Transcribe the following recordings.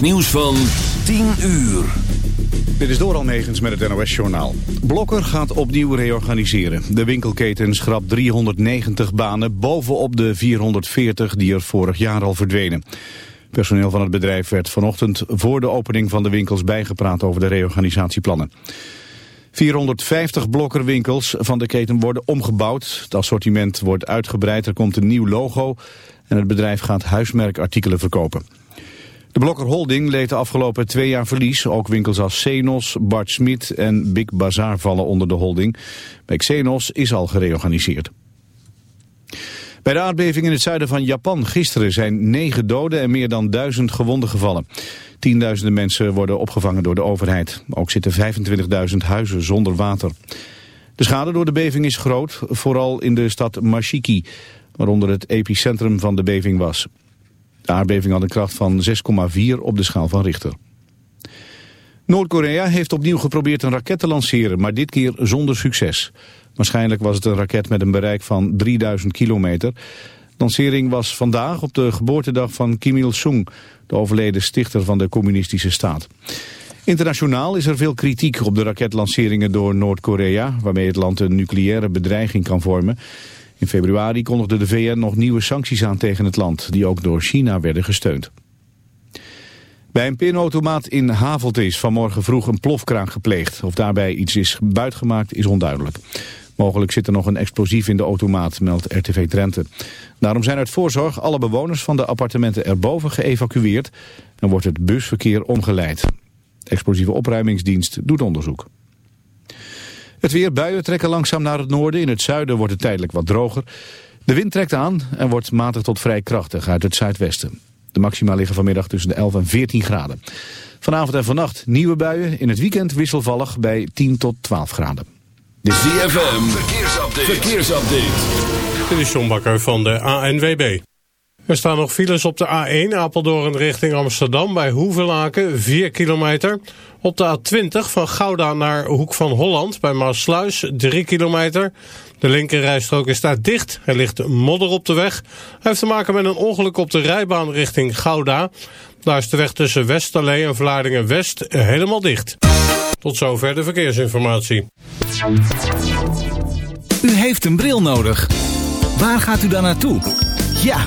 Nieuws van 10 uur. Dit is door Almegens met het NOS-journaal. Blokker gaat opnieuw reorganiseren. De winkelketen schrapt 390 banen bovenop de 440 die er vorig jaar al verdwenen. Personeel van het bedrijf werd vanochtend voor de opening van de winkels bijgepraat over de reorganisatieplannen. 450 blokkerwinkels van de keten worden omgebouwd. Het assortiment wordt uitgebreid, er komt een nieuw logo en het bedrijf gaat huismerkartikelen verkopen. De Blokker Holding leed de afgelopen twee jaar verlies. Ook winkels als Xenos, Bart Smit en Big Bazaar vallen onder de holding. Bij Xenos is al gereorganiseerd. Bij de aardbeving in het zuiden van Japan gisteren zijn negen doden en meer dan duizend gewonden gevallen. Tienduizenden mensen worden opgevangen door de overheid. Ook zitten 25.000 huizen zonder water. De schade door de beving is groot, vooral in de stad Mashiki, waaronder het epicentrum van de beving was. De aardbeving had een kracht van 6,4 op de schaal van Richter. Noord-Korea heeft opnieuw geprobeerd een raket te lanceren, maar dit keer zonder succes. Waarschijnlijk was het een raket met een bereik van 3000 kilometer. De lancering was vandaag op de geboortedag van Kim Il-sung, de overleden stichter van de communistische staat. Internationaal is er veel kritiek op de raketlanceringen door Noord-Korea, waarmee het land een nucleaire bedreiging kan vormen. In februari kondigde de VN nog nieuwe sancties aan tegen het land, die ook door China werden gesteund. Bij een pinautomaat in Havelte is vanmorgen vroeg een plofkraak gepleegd. Of daarbij iets is buitgemaakt is onduidelijk. Mogelijk zit er nog een explosief in de automaat, meldt RTV Drenthe. Daarom zijn uit voorzorg alle bewoners van de appartementen erboven geëvacueerd... en wordt het busverkeer omgeleid. Explosieve opruimingsdienst doet onderzoek. Het weer buien trekken langzaam naar het noorden. In het zuiden wordt het tijdelijk wat droger. De wind trekt aan en wordt matig tot vrij krachtig uit het zuidwesten. De maxima liggen vanmiddag tussen de 11 en 14 graden. Vanavond en vannacht nieuwe buien. In het weekend wisselvallig bij 10 tot 12 graden. De ZFM, verkeersupdate. verkeersupdate. Dit is John Bakker van de ANWB. Er staan nog files op de A1 Apeldoorn richting Amsterdam bij Hoevelaken, 4 kilometer. Op de A20 van Gouda naar Hoek van Holland bij Maasluis, 3 kilometer. De linkerrijstrook is daar dicht. Er ligt modder op de weg. Hij heeft te maken met een ongeluk op de rijbaan richting Gouda. Daar is de weg tussen Westerlee en Vlaardingen-West helemaal dicht. Tot zover de verkeersinformatie. U heeft een bril nodig. Waar gaat u dan naartoe? Ja,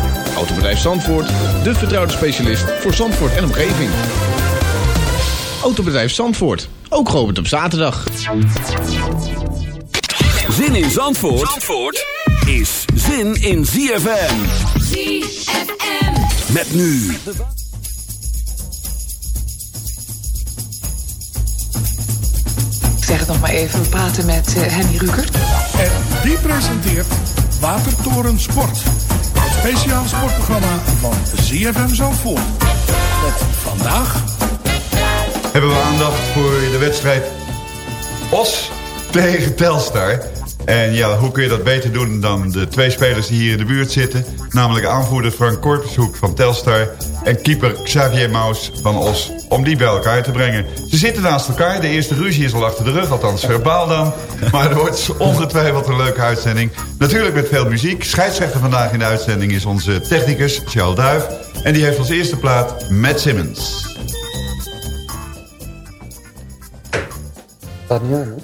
Autobedrijf Zandvoort, de vertrouwde specialist voor Zandvoort en omgeving. Autobedrijf Zandvoort, ook geopend op zaterdag. Zin in Zandvoort, Zandvoort is zin in ZFM. ZFM. Met nu. Ik zeg het nog maar even, we praten met uh, Henny Rukert. En die presenteert Watertoren Sport. Speciaal sportprogramma van ZFM Zandvoort. Met vandaag... Hebben we aandacht voor de wedstrijd Os tegen Telstar. En ja, hoe kun je dat beter doen dan de twee spelers die hier in de buurt zitten. Namelijk aanvoerder Frank Korpershoek van Telstar en keeper Xavier Maus van Os. Om die bij elkaar te brengen. Ze zitten naast elkaar. De eerste ruzie is al achter de rug, althans verbaal dan. Maar er wordt ongetwijfeld een leuke uitzending. Natuurlijk met veel muziek. Scheidsrechter vandaag in de uitzending is onze technicus Charles Duif. En die heeft als eerste plaat Matt Simmons. Staat niet?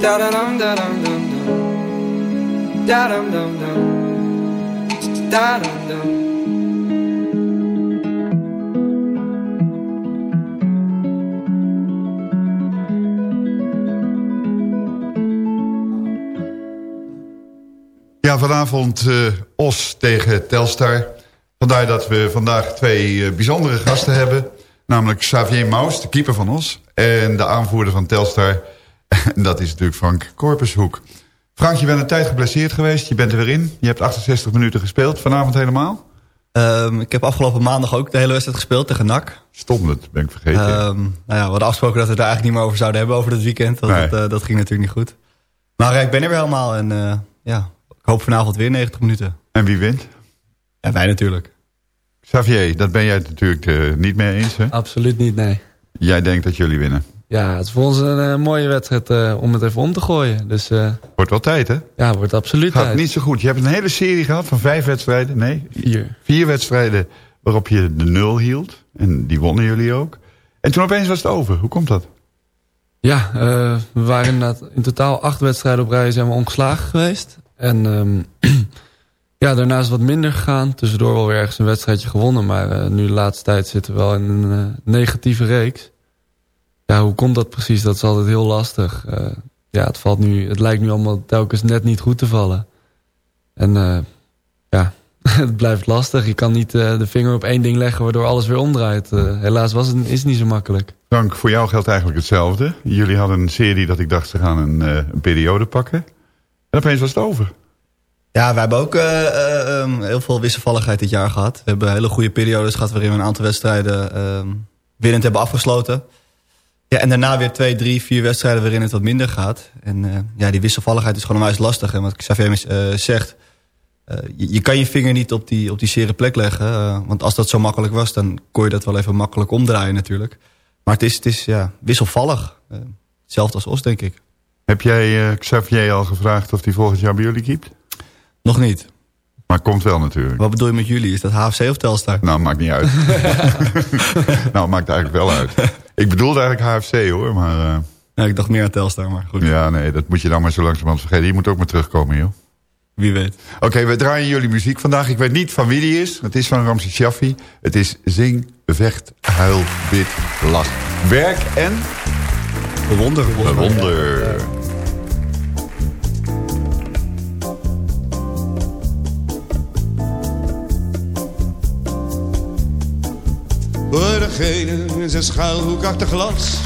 Da dum da dum dum. Da dum dum dum. Ja, vanavond eh, Os tegen Telstar. Vandaar dat we vandaag twee eh, bijzondere gasten hebben. Namelijk Xavier Maus, de keeper van Os. En de aanvoerder van Telstar. En dat is natuurlijk Frank Korpershoek. Frank, je bent een tijd geblesseerd geweest. Je bent er weer in. Je hebt 68 minuten gespeeld. Vanavond helemaal? Ehm, ik heb afgelopen maandag ook de hele wedstrijd gespeeld tegen NAC. Stond het, ben ik vergeten. Ehm, nou ja, we hadden afgesproken dat we het daar eigenlijk niet meer over zouden hebben over het weekend. Dat, Nee. dat, eh, dat ging natuurlijk niet goed. Maar eh, ik ben er weer helemaal en eh, ja, ik hoop vanavond weer 90 minuten. En wie wint? Wij natuurlijk. Xavier, dat ben jij het natuurlijk niet mee eens, hè? Absoluut niet, nee. Jij denkt dat jullie winnen. Ja, het is voor ons een eh, mooie wedstrijd eh, om het even om te gooien. Dus eh, Wordt wel tijd, hè? ja, wordt absoluut Gaat tijd. niet zo goed. Je hebt een hele serie gehad van vijf wedstrijden. Nee, Vier. vier wedstrijden waarop je de nul hield. En die wonnen jullie ook. En toen opeens was het over. Hoe komt dat? Ja, we waren inderdaad in totaal acht wedstrijden op rij zijn we ongeslagen geweest. En ehm, ja, daarna is het wat minder gegaan. Tussendoor wel weer ergens een wedstrijdje gewonnen. Maar nu de laatste tijd zitten we wel in een negatieve reeks. Ja, hoe komt dat precies? Dat is altijd heel lastig. Eh, ja, het, valt nu, het lijkt nu allemaal telkens net niet goed te vallen. En eh, ja, het blijft lastig. Je kan niet eh, de vinger op één ding leggen waardoor alles weer omdraait. Eh, helaas was het, is het niet zo makkelijk. Frank, voor jou geldt eigenlijk hetzelfde. Jullie hadden een serie dat ik dacht ze gaan een, eh, een periode pakken. En opeens was het over. Ja, we hebben ook uh, uh, um, heel veel wisselvalligheid dit jaar gehad. We hebben hele goede periodes gehad waarin we een aantal wedstrijden uh, winnend hebben afgesloten. Ja, en daarna weer twee, drie, vier wedstrijden waarin het wat minder gaat. En ja, die wisselvalligheid is gewoon onwijs lastig. En wat Xavier zegt, je, je, kan je vinger niet op die, op die zere plek leggen. want als dat zo makkelijk was, dan kon je dat wel even makkelijk omdraaien natuurlijk. Maar het is, het is ja, wisselvallig. hetzelfde als Os, denk ik. Heb jij Xavier al gevraagd of hij volgend jaar bij jullie keept? Nog niet. Maar komt wel natuurlijk. Wat bedoel je met jullie? Is dat HFC of Telstar? Nou, maakt niet uit. nou, maakt eigenlijk wel uit. Ik bedoelde eigenlijk HFC hoor, maar... Uh... Ja, ik dacht meer aan Telstar, maar goed. Ja, nee, dat moet je dan maar zo langzamerhand vergeten. Je moet ook maar terugkomen, joh. Wie weet. Oké, we draaien jullie muziek vandaag. Ik weet niet van wie die is. Het is van Ramses Shaffi. Het is Zing, Vecht, Huil, Bid, Lach. Werk en... Bewonder. Bewonder. Voor degene in zijn schuilhoek achter glas.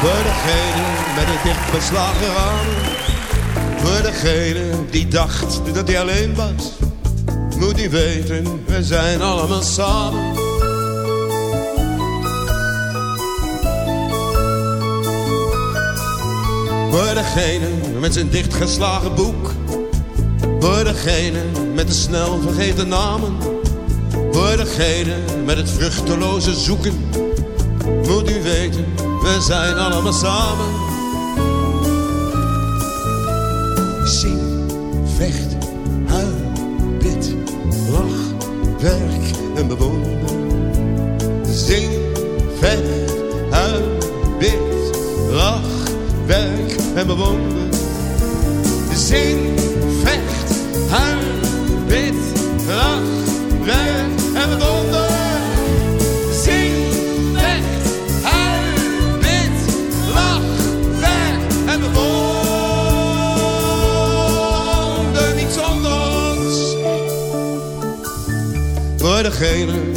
Voor degene met het dicht beslagen ramen. Voor degene die dacht dat hij alleen was. Moet hij weten, we zijn allemaal samen. Voor degene met zijn dichtgeslagen boek. Voor degene met de snel vergeten namen degene met het vruchteloze zoeken? Moet u weten, we zijn allemaal samen. Zing, vecht, huil, bid, lach, werk en bewonder Zing, vecht, huil, bid, lach, werk en bewonder Zing,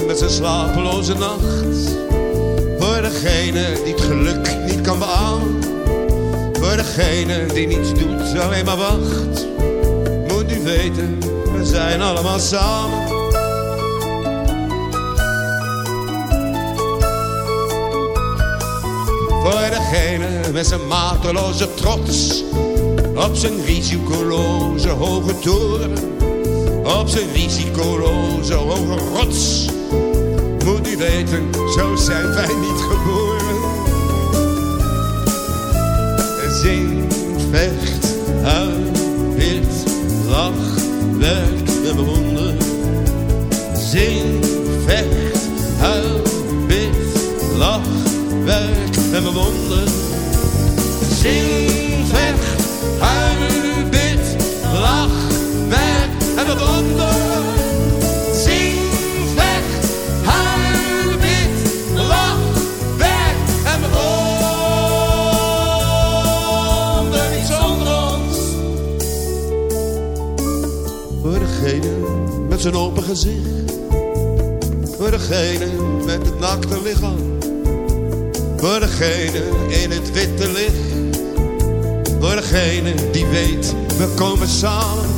met zijn slapeloze nacht. Voor degene die het geluk niet kan beamen. Voor degene die niets doet, alleen maar wacht. Moet u weten, we zijn allemaal samen. Voor degene met zijn mateloze trots. Op zijn risicoloze hoge toren. Op zijn risicoloze hoge rots. Moet u weten, zo zijn wij niet geboren. Zing, vecht, huil, wit, lach, werk en bewonder. Zing, vecht, huil, wit, lach, werk en bewonder. Zing, vecht, huil, bid, lach, werk en bewonder. Zing, vecht, huil, bid, lach, werk en bewonder. Niet zonder ons. Voor degene met zijn open gezicht. Voor degene met het nakte lichaam voor degene in het witte licht. Voor degene die weet, we komen samen.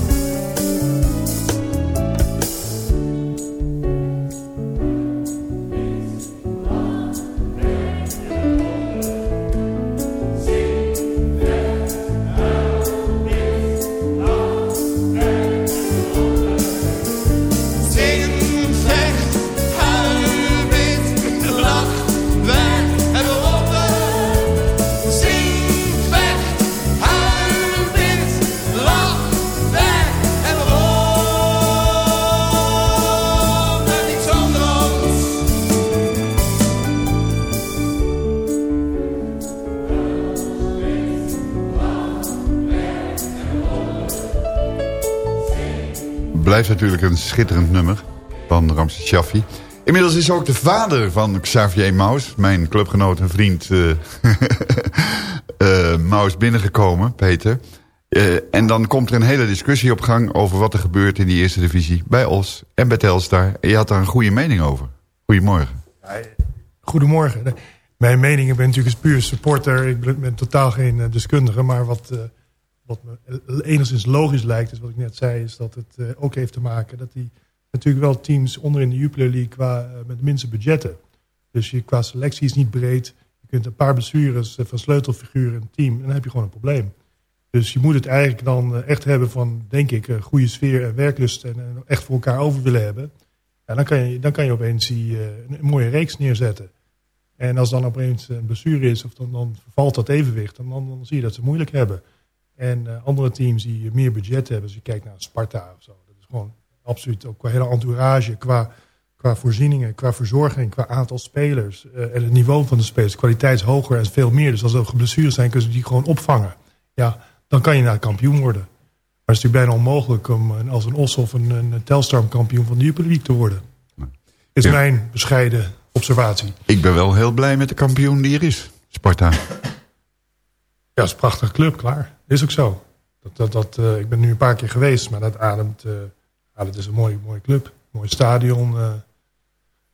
Blijft natuurlijk een schitterend nummer van Ramses Shaffi. Inmiddels is ook de vader van Xavier Maus, mijn clubgenoot en vriend uh, Maus, binnengekomen, Peter. Uh, en dan komt er een hele discussie op gang over wat er gebeurt in die eerste divisie bij Os en bij Telstar. En je had daar een goede mening over. Goedemorgen. Goedemorgen. Mijn mening, ik ben natuurlijk puur supporter. Ik ben, totaal geen deskundige. Maar wat wat me enigszins logisch lijkt, is wat ik net zei, is dat het uh, ook heeft te maken dat die natuurlijk wel teams onder in de Jupiler League qua, uh, met minste budgetten. Dus je, qua selectie is niet breed. Je kunt een paar blessures uh, van sleutelfiguren in het team en dan heb je gewoon een probleem. Dus je moet het eigenlijk dan echt hebben van, denk ik, een goede sfeer en werklust en, en echt voor elkaar over willen hebben. Ja, dan, kan je, dan kan je opeens die, een mooie reeks neerzetten. En als dan opeens een blessure is, of dan, dan vervalt dat evenwicht, dan, dan, dan zie je dat ze moeilijk hebben. En uh, andere teams die meer budget hebben, als je kijkt naar Sparta of zo, dat is gewoon absoluut ook qua hele entourage, qua, qua voorzieningen, qua verzorging, qua aantal spelers uh, en het niveau van de spelers, de kwaliteit is hoger en veel meer. Dus als er geblesseerd zijn, kunnen ze die gewoon opvangen. Ja, dan kan je naar kampioen worden. Maar het is natuurlijk bijna onmogelijk om als een Os of een, een Telstar kampioen van de Jupiler te worden. Is ja. mijn bescheiden observatie. Ik ben wel heel blij met de kampioen die er is, Sparta. Ja, dat is een prachtige club, klaar. Is ook zo. Dat, dat, dat, uh, ik ben nu een paar keer geweest, maar dat ademt... Uh, dat is een mooie, mooie club. Mooi stadion. Uh,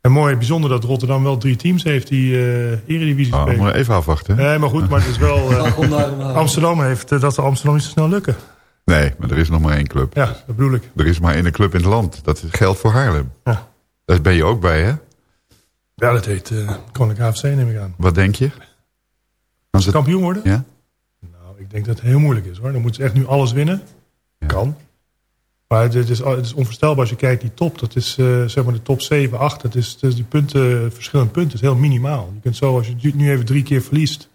en mooi, bijzonder dat Rotterdam wel drie teams heeft die Eredivisie oh, spelen. Moet even afwachten. Nee, maar goed, maar het is wel... Amsterdam heeft dat ze Amsterdam niet zo snel lukken. Nee, maar er is nog maar één club. Ja, dat bedoel ik. Er is maar één club in het land. Dat geldt voor Haarlem. Ja. Daar ben je ook bij, hè? Ja, dat heet uh, Koninklijke AFC, neem ik aan. Wat denk je? Als het... Kampioen worden? Ja. Ik denk dat het heel moeilijk is, hoor. Dan moeten ze echt nu alles winnen. Ja. Kan. Maar het is, het is onvoorstelbaar als je kijkt, die top, dat is uh, zeg maar de top 7, 8. Dat is, dat is die punten, verschillende punten, is heel minimaal. Je kunt zo, als je nu even drie keer verliest,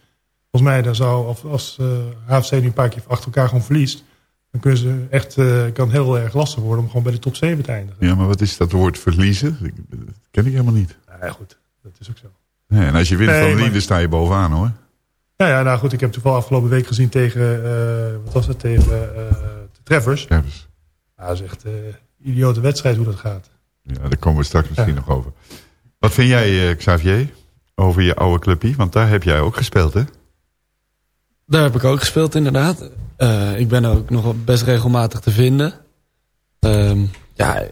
volgens mij dan zou, als uh, HFC nu een paar keer achter elkaar gewoon verliest, dan kunnen ze echt, uh, kan heel erg lastig worden om gewoon bij de top 7 te eindigen. Ja, maar wat is dat woord verliezen? Dat ken ik helemaal niet. Ja, goed. Dat is ook zo. Nee, en als je wint nee, van Lieden maar... sta je bovenaan hoor. Ja, ja, nou goed. Ik heb toevallig afgelopen week gezien tegen, uh, wat was het, tegen uh, de Treffers. Treffers. Ja, dat is echt een uh, idiote wedstrijd hoe dat gaat. Ja, daar komen we straks misschien ja. nog over. Wat vind jij, Xavier, over je oude clubje? Want daar heb jij ook gespeeld, hè? Daar heb ik ook gespeeld, inderdaad. ik ben ook nog best regelmatig te vinden. Um, ja,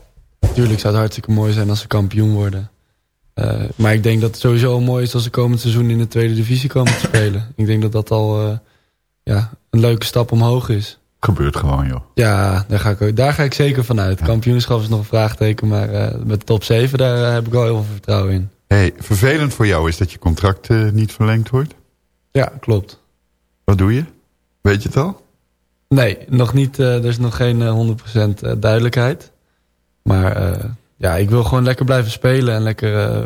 natuurlijk zou het hartstikke mooi zijn als ze kampioen worden. Uh, maar ik denk dat het sowieso mooi is als ze komend seizoen in de tweede divisie komen te spelen. ik denk dat dat al uh, ja, een leuke stap omhoog is. Gebeurt gewoon, joh. Ja, daar ga ik, daar ga ik zeker vanuit. Ja. Kampioenschap is nog een vraagteken, maar uh, met de top 7 daar heb ik wel heel veel vertrouwen in. Hey, vervelend voor jou is dat je contract niet verlengd wordt? Ja, klopt. Wat doe je? Weet je het al? Nee, nog niet. er is nog geen 100% duidelijkheid. Maar ja, ik wil gewoon lekker blijven spelen en lekker uh,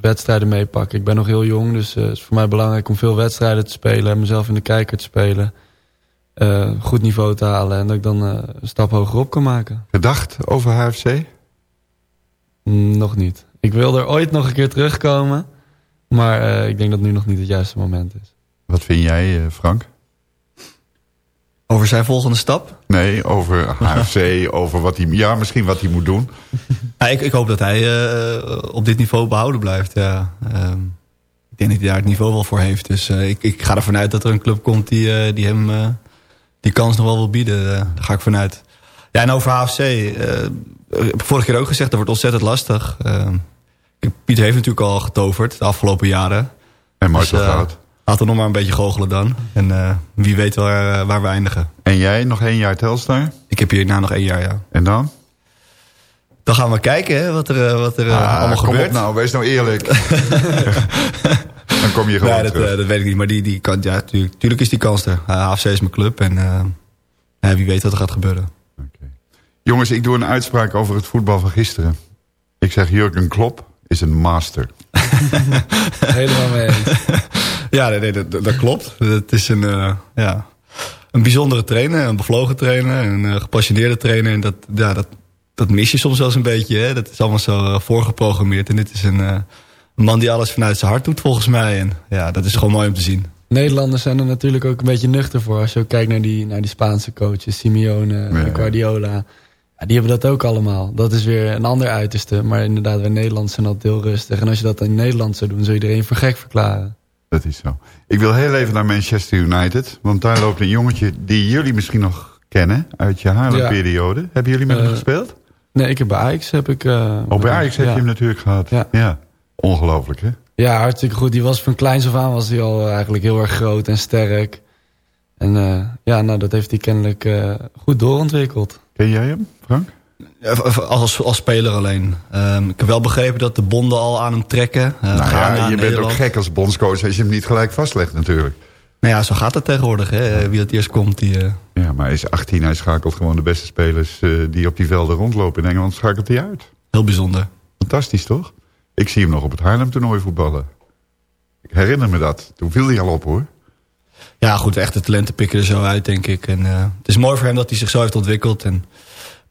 wedstrijden meepakken. Ik ben nog heel jong, dus uh, het is voor mij belangrijk om veel wedstrijden te spelen. En mezelf in de kijker te spelen. Uh, goed niveau te halen en dat ik dan een stap hoger op kan maken. Gedacht over HFC? Mm, nog niet. Ik wil er ooit nog een keer terugkomen. Maar ik denk dat nu nog niet het juiste moment is. Wat vind jij, Frank? Over zijn volgende stap? Nee, over HFC, over wat hij, ja, misschien wat hij moet doen. Ja, ik, ik hoop dat hij uh, op dit niveau behouden blijft. Ja. Uh, ik denk dat hij daar het niveau wel voor heeft. Dus uh, ik, ik ga ervan uit dat er een club komt die, uh, die hem die kans nog wel wil bieden. daar ga ik vanuit. Ja, en over HFC. heb ik vorige keer ook gezegd, dat wordt ontzettend lastig. Pieter heeft natuurlijk al getoverd de afgelopen jaren. En Marcel dus, Goud. Laten we nog maar een beetje goochelen dan. En uh, wie weet waar, uh, waar we eindigen. En jij, nog één jaar Telstar? Ik heb hierna nog één jaar, ja. En dan? Dan gaan we kijken hè, wat er, wat er ah, allemaal kom gebeurt. Op nou, wees nou eerlijk. dan kom je gewoon nee, dat, terug. dat weet ik niet. Maar die, die kan, ja, tuurlijk, tuurlijk is die kans er. Uh, AFC is mijn club. En uh, wie weet wat er gaat gebeuren. Okay. Jongens, ik doe een uitspraak over het voetbal van gisteren. Ik zeg Jurgen Klopp is een master. Helemaal mee eens. Ja, nee, nee, dat, dat, klopt. Het is een, uh, ja, een bijzondere trainer, een bevlogen trainer, een uh, gepassioneerde trainer. En dat, ja, dat, dat mis je soms wel eens een beetje. Hè? Dat is allemaal zo uh, voorgeprogrammeerd. En dit is een, man die alles vanuit zijn hart doet volgens mij. En ja, dat is gewoon mooi om te zien. Nederlanders zijn er natuurlijk ook een beetje nuchter voor. Als je ook kijkt naar die, naar die Spaanse coaches, Simeone, ja. Guardiola. Ja, die hebben dat ook allemaal. Dat is weer een ander uiterste. Maar inderdaad, wij Nederlanders zijn altijd heel rustig. En als je dat in Nederland zou doen, zou iedereen voor gek verklaren. Dat is zo. Ik wil heel even naar Manchester United. Want daar loopt een jongetje die jullie misschien nog kennen. Uit je Haarlem-periode. Ja. Hebben jullie met uh, hem gespeeld? Nee, ik heb bij Ajax heb ik... Uh, oh, bij Ajax heb ja. je hem natuurlijk gehad. Ja. ja. Ongelooflijk, hè? Ja, hartstikke goed. Die was van kleins af aan was hij al eigenlijk heel erg groot en sterk. En ja, nou, dat heeft hij kennelijk goed doorontwikkeld. Ken jij hem, Frank? Als, als speler alleen. Um, ik heb wel begrepen dat de bonden al aan hem trekken. Uh, nou ja, je bent ook gek als bondscoach als je hem niet gelijk vastlegt natuurlijk. Nou ja, zo gaat het tegenwoordig. Hè? Wie het eerst komt, die... Uh... Ja, maar hij is 18. Hij schakelt gewoon de beste spelers uh, die op die velden rondlopen in Engeland. Schakelt hij uit. Heel bijzonder. Fantastisch, toch? Ik zie hem nog op het Haarlem-toernooi voetballen. Ik herinner me dat. Toen viel hij al op, hoor. Ja, goed. Echte talenten pikken er zo uit, denk ik. En, het is mooi voor hem dat hij zich zo heeft ontwikkeld. En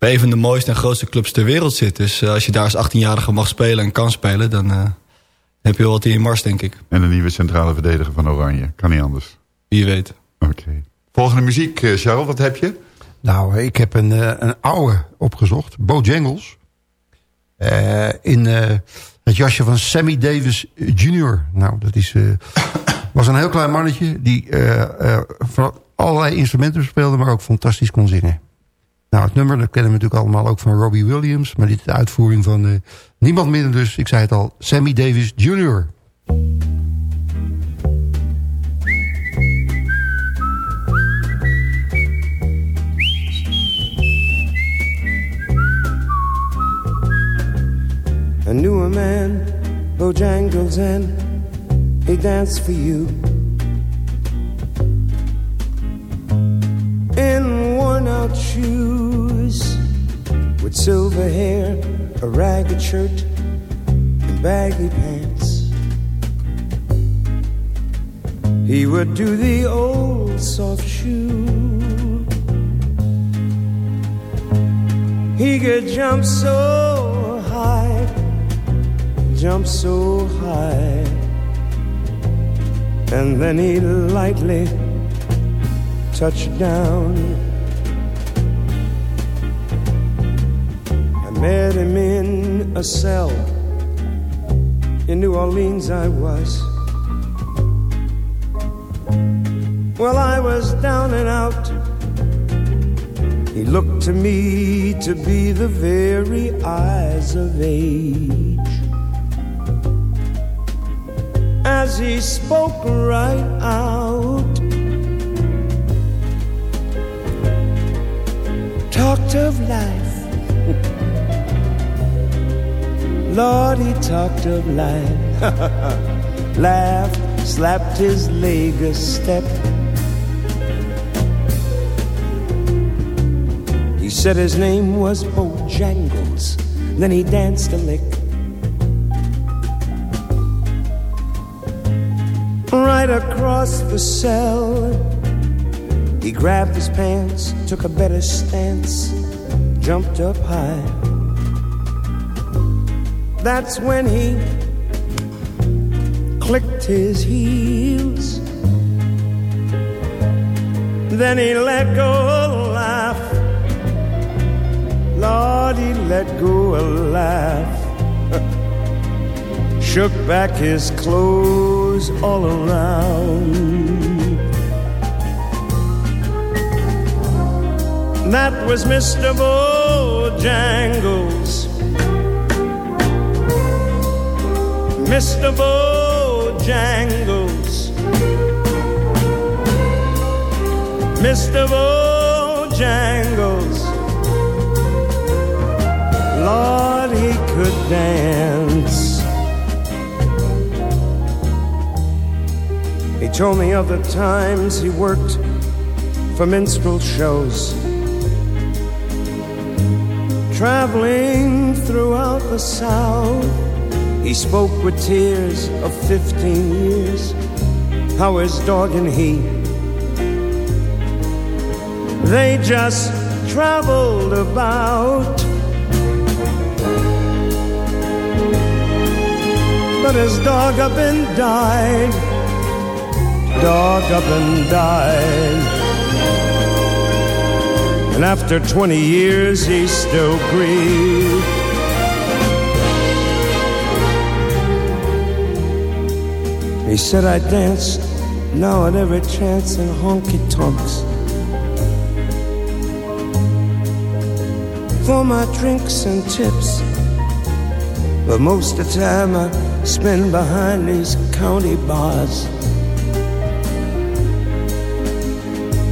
bij een van de mooiste en grootste clubs ter wereld zit. Dus als je daar als 18-jarige mag spelen en kan spelen... dan heb je wel wat in je mars, denk ik. En een nieuwe centrale verdediger van Oranje. Kan niet anders. Wie weet. Oké. Volgende muziek, uh, Charles, wat heb je? Nou, ik heb een, een oude opgezocht. Bojangles. Uh, in het jasje van Sammy Davis Jr. Nou, dat is, was een heel klein mannetje... die allerlei instrumenten speelde... maar ook fantastisch kon zingen. Nou, het nummer dat kennen we natuurlijk allemaal ook van Robbie Williams... maar dit is de uitvoering van niemand minder dus, ik zei het al... Sammy Davis Jr., I knew a man, Bojangles, and he danced for you. Shoes, with silver hair, a ragged shirt, and baggy pants. He would do the old soft shoe. He could jump so high jump so high. And then he lightly touched down. Met him in a cell. In New Orleans, I was. Well, I was down and out. He looked to me to be the very eyes of age. as he spoke right out. Talked of life. Lord, he talked of life. Laughed, slapped his leg a step. He said his name was Bojangles. Then he danced a lick. right across the cell. He grabbed his pants, took a better stance, jumped up high. That's when he clicked his heels. Then he let go a laugh. Lord, he let go a laugh. Shook back his clothes all around. That was Mr. Bojangles. Mr. Bojangles. Mr. Bojangles. Lord, he could dance. He told me of the times he worked for minstrel shows. Traveling throughout the South, he spoke with tears of 15 years, how his dog and he, they just traveled about. But his dog up and died dog up and died. And after 20 years, he still grieved. He said I dance now at every chance in honky tonks. For my drinks and tips. But most of the time I spend behind these county bars.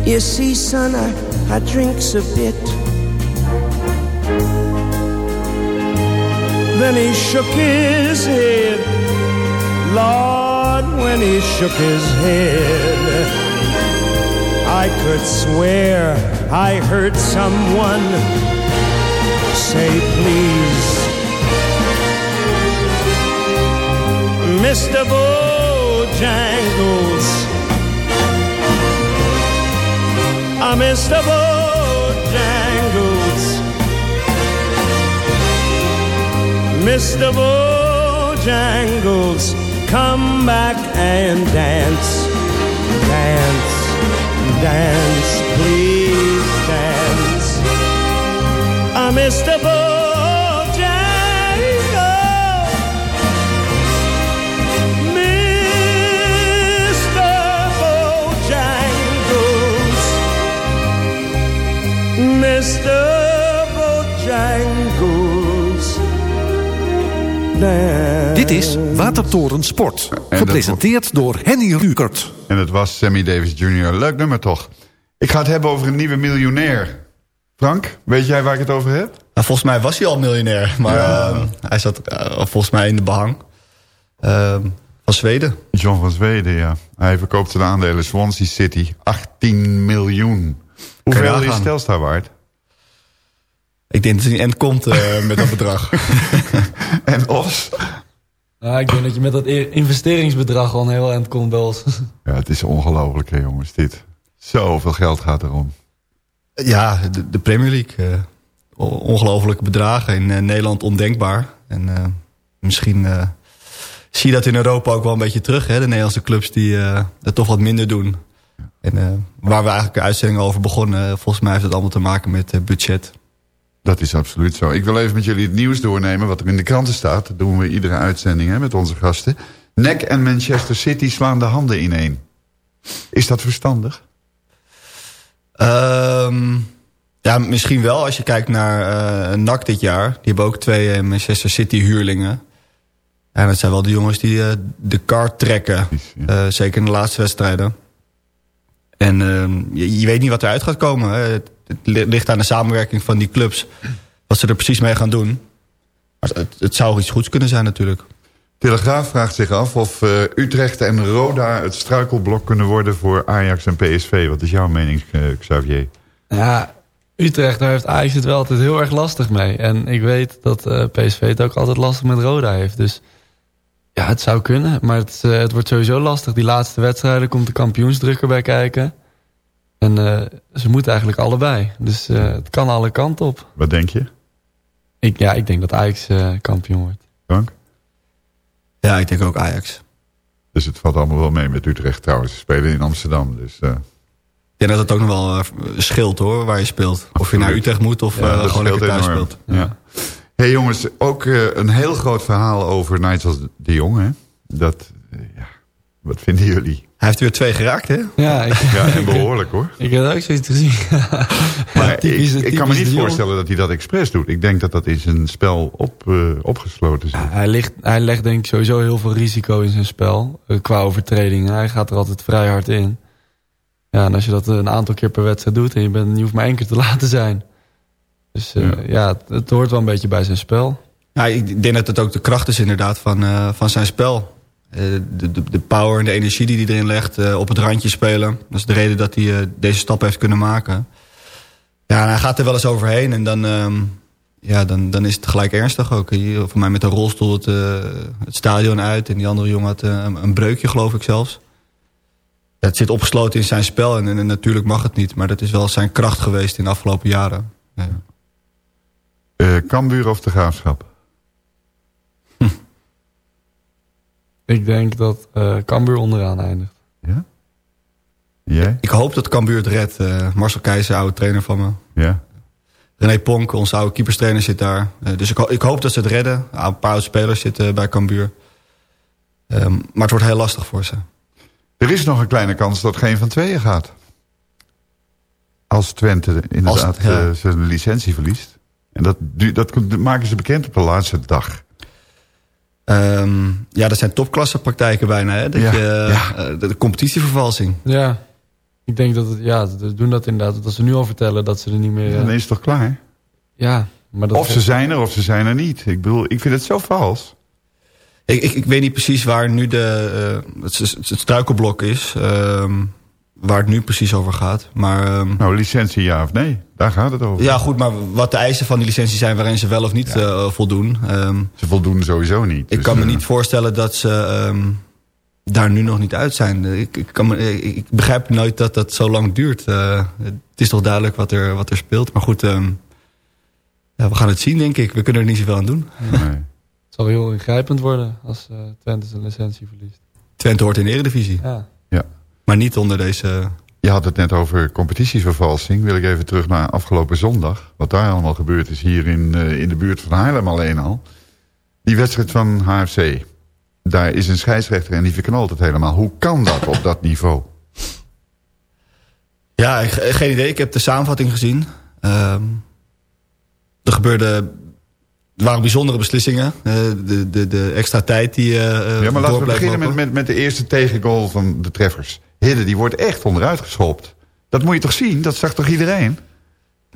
You see, son, I, I drinks a bit. Then he shook his head. Lord, when he shook his head, I could swear I heard someone say, please. Mr. Bojangles. Uh, Mr. Bojangles. Mr. Bojangles, come back and dance. Dance, dance, please dance. Uh, Mr. Bojangles. Dit is Watertoren Sport. Gepresenteerd door Henny Rukert. En het was Sammy Davis Jr. Leuk nummer toch? Ik ga het hebben over een nieuwe miljonair. Frank, weet jij waar ik het over heb? Nou, volgens mij was hij al miljonair. Maar eh, hij zat eh, volgens mij in de behang. Ehm, van Zweden. John van Zweden, ja. Hij verkoopt zijn aandelen Swansea City. 18 miljoen. Hoeveel is. Telstar waard? Ik denk dat hij end komt eh, met dat bedrag. en Os? Ik denk dat je met dat e- investeringsbedrag al een heel eind komt bij ons. Ja, het is ongelooflijk, hè, jongens, dit. Zoveel geld gaat erom. Ja, de, de Premier League. eh, o- ongelofelijke bedragen. In eh, Nederland ondenkbaar. En eh, misschien eh, zie je dat in Europa ook wel een beetje terug. Hè? De Nederlandse clubs die eh het toch wat minder doen. En eh, waar we eigenlijk de uitzending over begonnen... volgens mij heeft het allemaal te maken met budget. Dat is absoluut zo. Ik wil even met jullie het nieuws doornemen wat er in de kranten staat. Dat doen we iedere uitzending hè, met onze gasten. NEC en Manchester City slaan de handen ineen. Is dat verstandig? Ehm, ja, misschien wel als je kijkt naar eh NAC dit jaar. Die hebben ook twee eh, Manchester City huurlingen. En dat zijn wel de jongens die eh, de kar trekken. Zeker in de laatste wedstrijden. En ehm, je, je weet niet wat eruit gaat komen. Hè. Het, het li- ligt aan de samenwerking van die clubs. Wat ze er precies mee gaan doen. Maar het, het zou iets goeds kunnen zijn natuurlijk. Telegraaf vraagt zich af of eh, Utrecht en Roda het struikelblok kunnen worden voor Ajax en PSV. Wat is jouw mening, eh, Xavier? Ja, Utrecht, daar heeft Ajax het wel altijd heel erg lastig mee. En ik weet dat eh, PSV het ook altijd lastig met Roda heeft. Dus ja, het zou kunnen. Maar het, eh, het wordt sowieso lastig. Die laatste wedstrijden komt de kampioensdruk erbij kijken. En eh, ze moeten eigenlijk allebei. Dus eh, het kan alle kanten op. Wat denk je? Ik, ja, ik denk dat Ajax eh, kampioen wordt. Frank? Ja, ik denk ook Ajax. Dus het valt allemaal wel mee met Utrecht trouwens. Ze spelen in Amsterdam. Dus, eh, Ik denk dat het ook nog wel scheelt hoor, waar je speelt. Of je naar Utrecht moet of Ja, eh, dat gewoon lekker thuis enorm. speelt. Ja. hey jongens, ook eh, een heel groot verhaal over Nigel de Jong. Hè? Dat, ja, wat vinden jullie? Hij heeft weer twee geraakt, hè? Ja, ik, Ja, en behoorlijk hoor. ik heb ook zoiets gezien. Maar typisch- ik, ik kan me niet voorstellen dat hij dat expres doet. Ik denk dat dat in zijn spel op, eh, opgesloten zit. Hij, ligt, hij legt denk ik sowieso heel veel risico in zijn spel. eh, qua overtredingen. Hij gaat er altijd vrij hard in. Ja, en als je dat een aantal keer per wedstrijd doet... en je, bent, je hoeft maar één keer te laten zijn. Dus eh, ja, het, het hoort wel een beetje bij zijn spel. Ja, ik denk dat het ook de kracht is inderdaad van, eh, van zijn spel. Eh, de, de, de power en de energie die hij erin legt. eh, op het randje spelen. Dat is de reden dat hij eh, deze stap heeft kunnen maken. Ja, hij gaat er wel eens overheen. En dan, ehm, ja, dan, dan is het gelijk ernstig ook. Hier, voor mij met een rolstoel het, het stadion uit. En die andere jongen had een, breukje geloof ik zelfs. Het zit opgesloten in zijn spel. En, en natuurlijk mag het niet. Maar dat is wel zijn kracht geweest in de afgelopen jaren. Ja. Of de Graafschap? Ik denk dat eh Cambuur onderaan eindigt. Ja? Jij? Ik hoop dat Cambuur het redt. Eh, Marcel Keijzer, oude trainer van me. Ja. René Ponk, onze oude keeperstrainer, zit daar. Eh, dus ik, ho- ik hoop dat ze het redden. Een paar oude spelers zitten bij Cambuur. Ehm, maar het wordt heel lastig voor ze. Er is nog een kleine kans dat geen van tweeën gaat. Als Twente inderdaad Als- ja. eh, zijn licentie verliest. En dat, dat maken ze bekend op de laatste dag. Ehm, ja, dat zijn topklasse praktijken bijna. Hè? Dat Ja, je, eh, ja. eh, de, de competitievervalsing. Ja. Ik denk dat het, ja, ze doen dat inderdaad. Dat ze nu al vertellen dat ze er niet meer... Dan is het toch klaar? Ja, maar dat... Of ze zijn er of ze zijn er niet. Ik bedoel, ik vind het zo vals. Ik, ik, ik weet niet precies waar nu de, uh, het, het struikelblok is. Uh, waar het nu precies over gaat. Maar, um, nou, licentie ja of nee? Daar gaat het over. Ja, goed, maar wat de eisen van die licentie zijn... waarin ze wel of niet ja. uh, voldoen. Um, ze voldoen sowieso niet. Ik dus, kan me niet voorstellen dat ze um, daar nu nog niet uit zijn. Ik, ik, kan me, ik, ik begrijp nooit dat dat zo lang duurt. Uh, het is toch duidelijk wat er, wat er speelt. Maar goed, ja, we gaan het zien, denk ik. We kunnen er niet zoveel aan doen. Nee. Het zal heel ingrijpend worden als uh, Twente zijn licentie verliest. Twente hoort in de Eredivisie. Ja. Maar niet onder deze... Je had het net over competitievervalsing. Wil ik even terug naar afgelopen zondag. Wat daar allemaal gebeurd is hier in, uh, in de buurt van Haarlem alleen al. Die wedstrijd van HFC. Daar is een scheidsrechter en die verknalt het helemaal. Hoe kan dat op dat niveau? Ja, geen idee. Ik heb de samenvatting gezien. Um, er gebeurde er waren bijzondere beslissingen. Uh, de, de, de extra tijd die uh, Ja, maar laten we beginnen met, met, met de eerste tegengoal van de treffers. Hidde, die wordt echt onderuit geschopt. Dat moet je toch zien? Dat zag toch iedereen?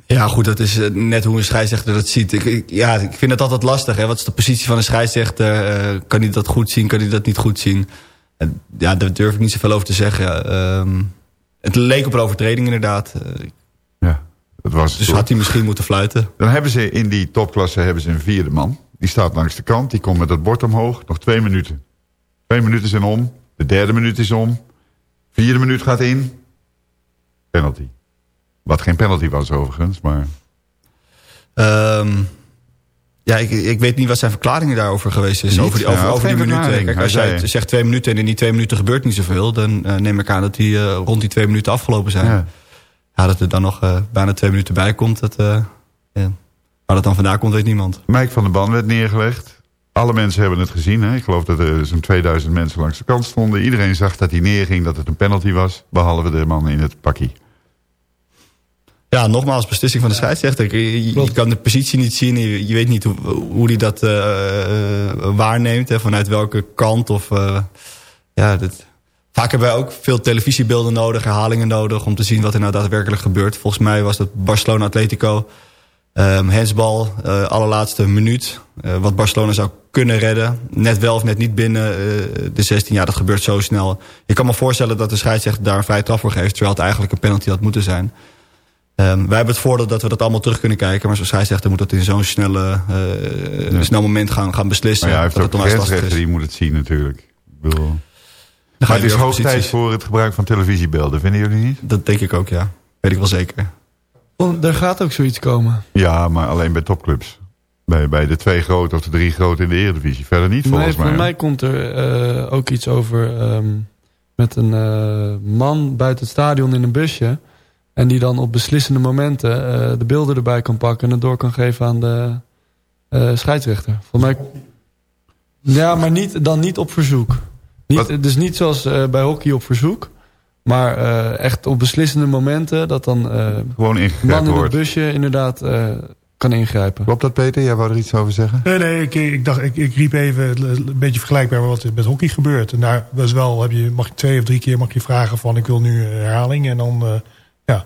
Ja, goed, dat is net hoe een scheidsrechter dat ziet. Ik, ik, ja, ik vind het altijd lastig. Hè? Wat is de positie van een scheidsrechter? Uh, kan hij dat goed zien? Kan hij dat niet goed zien? En, ja, daar durf ik niet zoveel over te zeggen. Uh, het leek op een overtreding inderdaad. ja. Dat was dus had hij misschien moeten fluiten. Dan hebben ze in die topklasse hebben ze een vierde man. Die staat langs de kant. Die komt met het bord omhoog. Nog twee minuten. Twee minuten zijn om. De derde minuut is om. Vierde minuut gaat in. Penalty. Wat geen penalty was overigens, maar... Um, ja, ik, ik weet niet wat zijn verklaringen daarover geweest is. Niet? Over die, over, over die minuten. Kijk, als zei... jij zegt twee minuten en in die twee minuten gebeurt niet zoveel... dan uh, neem ik aan dat die uh, rond die twee minuten afgelopen zijn. Ja. Ja, dat er dan nog uh, bijna twee minuten bij komt. Dat. Waar dat dan vandaan komt, weet niemand. Mike van der Ban werd neergelegd. Alle mensen hebben het gezien. Hè? Ik geloof dat er zo'n 2000 mensen langs de kant stonden. Iedereen zag dat hij neerging, dat het een penalty was. Behalve de man in het pakkie. Ja, nogmaals, beslissing van de scheidsrechter. Je, je, kan de positie niet zien. Je, je weet niet hoe, hoe hij dat uh, waarneemt. Hè, vanuit welke kant. Of, ja, dat, Vaak hebben wij ook veel televisiebeelden nodig, herhalingen nodig... om te zien wat er nou daadwerkelijk gebeurt. Volgens mij was dat Barcelona-Atletico. Um, hensbal, uh, allerlaatste minuut. Uh, wat Barcelona zou kunnen redden. Net wel of net niet binnen uh, de 16 jaar. Dat gebeurt zo snel. Je kan me voorstellen dat de scheidsrechter daar een vrije trap voor geeft... terwijl het eigenlijk een penalty had moeten zijn. Um, wij hebben het voordeel dat we dat allemaal terug kunnen kijken. Maar zo'n scheidsrechter moet dat in zo'n snelle, ja. snel moment gaan, gaan beslissen. Maar ja, hij heeft dat ook die moet het zien natuurlijk. Ik bedoel... Maar het is hoog tijd voor het gebruik van televisiebeelden, vinden jullie niet? Dat denk ik ook, ja. Weet ik wel zeker. Oh, er gaat ook zoiets komen. Ja, maar alleen bij topclubs. Bij, bij de twee grote of de drie grote in de Eredivisie. Verder niet volgens nee, mij. Voor mij komt er uh, ook iets over... Um, met een uh, man buiten het stadion in een busje... en die dan op beslissende momenten uh, de beelden erbij kan pakken... en het door kan geven aan de scheidsrechter. Volgens mij... Ja, maar niet, dan niet op verzoek. Niet, dus niet zoals bij hockey op verzoek. Maar uh, echt op beslissende momenten. Dat dan uh, Gewoon man in het busje inderdaad kan ingrijpen. Klopt dat Peter? Jij wou er iets over zeggen? Nee, nee. Ik, ik dacht, ik, ik riep even een beetje vergelijkbaar met wat met hockey gebeurt. En daar was wel, heb je, mag je twee of drie keer mag je vragen van ik wil nu een herhaling. En dan ja,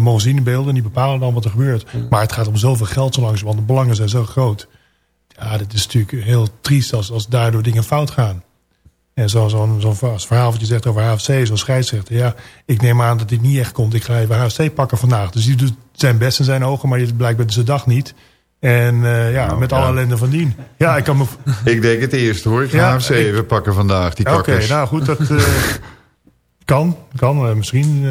mogen zien in beelden. En die bepalen dan wat er gebeurt. Ja. Maar het gaat om zoveel geld zo langs. Want de belangen zijn zo groot. Ja, dat is natuurlijk heel triest als, als daardoor dingen fout gaan. En zo'n zo zo verhaal wat je zegt over HFC, zo'n scheidsrechter. Ja, ik neem aan dat dit niet echt komt. Ik ga even HFC pakken vandaag. Dus die doet zijn best in zijn ogen, maar je blijkbaar de dag niet. En uh, ja, nou, met alle ja. ellende van dien. Ja, ik kan me... Ik denk het eerst hoor. Ik ga ja, HFC ik... even pakken vandaag, die Oké, okay, nou goed, dat uh, kan. Kan, uh, misschien...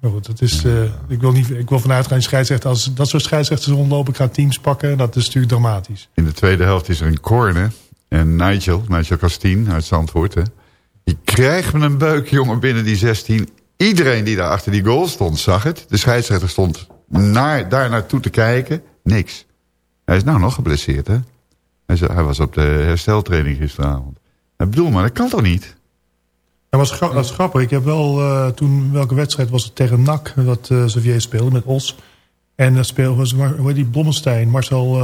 maar goed, dat is, ik, wil niet, ik wil vanuit gaan scheidsrechter. Als dat soort scheidsrechters rondlopen, ik ga teams pakken. Dat is natuurlijk dramatisch. In de tweede helft is er een corner. En Nigel, Nigel Castien uit Zandvoort... Hè, die krijgt me een beuk, jongen, binnen die 16. Iedereen die daar achter die goal stond, zag het. De scheidsrechter stond naar, daar naartoe te kijken. Niks. Hij is nou nog geblesseerd, hè? Hij, was op de hersteltraining gisteravond. Ik bedoel, maar dat kan toch niet? Dat was, grappig. Ik heb wel uh, toen... Welke wedstrijd was het tegen NAC... dat uh, Xavier speelde met Os. En dat speelde... Was, hoe heet die? Blommestein. Marcel...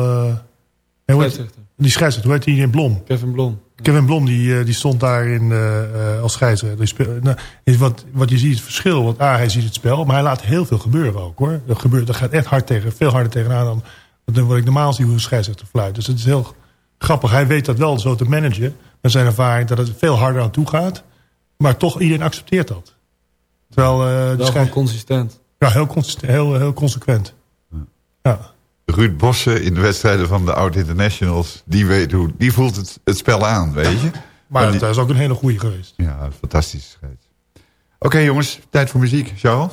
Scheidsrechter. Die scheidsrechter, hoe heet die in Blom? Kevin Blom. Kevin Blom die, eh, die stond daar in, eh, eh, als scheidsrechter. Die speel- nou, is wat, wat je ziet het verschil. Want A, hij ziet het spel. Maar hij laat heel veel gebeuren ook hoor. Dat, gebeurt, dat gaat echt hard tegen, veel harder tegenaan dan, dan wat ik normaal zie hoe een scheidsrechter fluit. Dus het is heel grappig. Hij weet dat wel zo te managen. Met zijn ervaring dat het veel harder aan toe gaat. Maar toch iedereen accepteert dat. Terwijl eh, de Wel gewoon consistent. Ja, heel, consistent, heel, heel consequent. Ja. Ruud Bossen in de wedstrijden van de oud-internationals... Die, weet hoe, die voelt het, het spel aan, weet je? Maar die- dat is ook een hele goede geweest. Ja, fantastische scheids. Oké jongens, tijd voor muziek. Charles?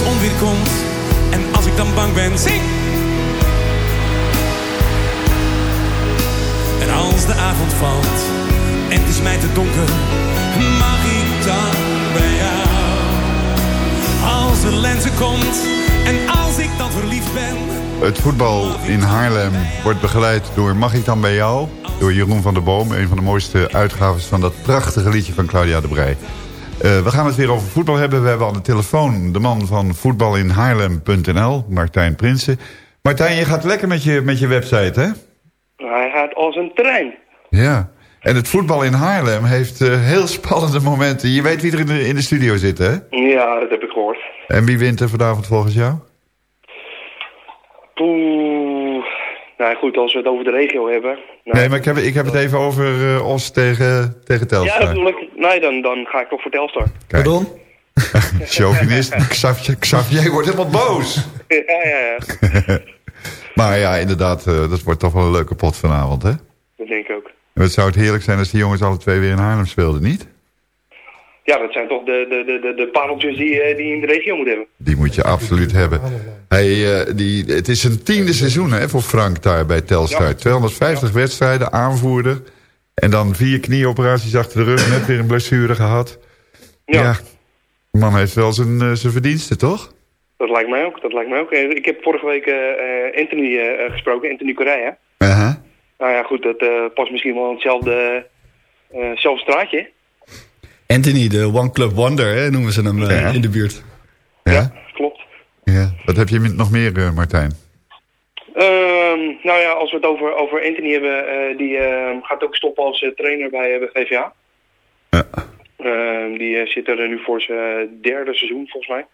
Het onweer komt en als ik dan bang ben, zing! En als de avond valt en het is mij te donker, mag ik dan bij jou? Als de lente komt en als ik dan verliefd ben, Het voetbal in Haarlem wordt begeleid door Mag ik dan bij jou? Door Jeroen van der Boom, een van de mooiste uitgaves van dat prachtige liedje van Claudia de Brij. Eh, we gaan het weer over voetbal hebben. We hebben aan de telefoon de man van voetbalinhaarlem.nl, Martijn Prinsen. Martijn, je gaat lekker met je, met je website, hè? Hij gaat als een trein. Ja. En het voetbal in Haarlem heeft eh, heel spannende momenten. Je weet wie er in de, in de studio zit, hè? Ja, dat heb ik gehoord. En wie wint er vanavond volgens jou? Poeh. Nou goed, als we het over de regio hebben. Nou, Nee, maar ik heb, ik heb het even over eh, Os tegen, tegen ja, Telstar. Nee, dan, dan ga ik toch voor Telstar. Pardon? Chauvinist. Xavier, Xavier wordt helemaal boos. Ja, ja, ja. Maar ja, inderdaad, eh, dat wordt toch wel een leuke pot vanavond, hè? Dat denk ik ook. Het zou het heerlijk zijn als die jongens alle twee weer in Haarlem speelden, niet? Ja, dat zijn toch de, de, de, de, de pareltjes die, eh, die je in de regio moet hebben. Die moet je absoluut hebben. Hij, eh, die, het is een tiende seizoen hè, voor Frank daar bij Telstar. Ja. 250 wedstrijden, aanvoerder. En dan vier knieoperaties achter de rug. Net weer een blessure gehad. Ja. de man heeft wel zijn, eh, zijn verdiensten, toch? Dat lijkt mij ook. Dat lijkt mij ook. Eh, Ik heb vorige week eh, Anthony eh, gesproken, Anthony Correa. Uh-huh. Nou ja, goed, dat eh, past misschien wel hetzelfde, eh, hetzelfde straatje. Anthony, de One Club Wonder, hè, noemen ze hem eh, Ja. in de buurt. Ja? Klopt. ja. Wat heb je nog meer, Martijn? Ehm, nou ja, als we het over, over Anthony hebben, eh, die eh, gaat ook stoppen als eh, trainer bij, bij VVA. Ehm, die eh, zit er nu voor zijn derde seizoen volgens mij.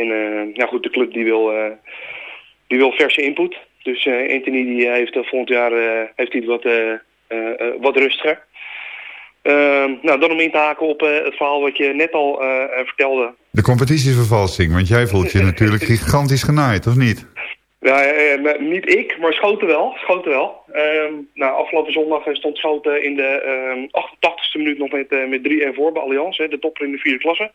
En eh, ja goed, de club die wil, eh, die wil verse input. Dus eh, Anthony die heeft eh, volgend jaar eh, heeft het wat, eh, eh, eh, wat rustiger. Ehm, nou, dan om in te haken op eh, het verhaal wat je net al eh, eh, vertelde. De competitievervalsing, want jij voelt je natuurlijk gigantisch genaaid, of niet? Ja, eh, eh, niet ik, maar Schoten wel. Schoten wel. Ehm, nou, afgelopen zondag eh, stond Schoten in de ehm 88ste minuut nog met, eh, met 3-1 voor bij Allianz, hè, de topper in de vierde klasse.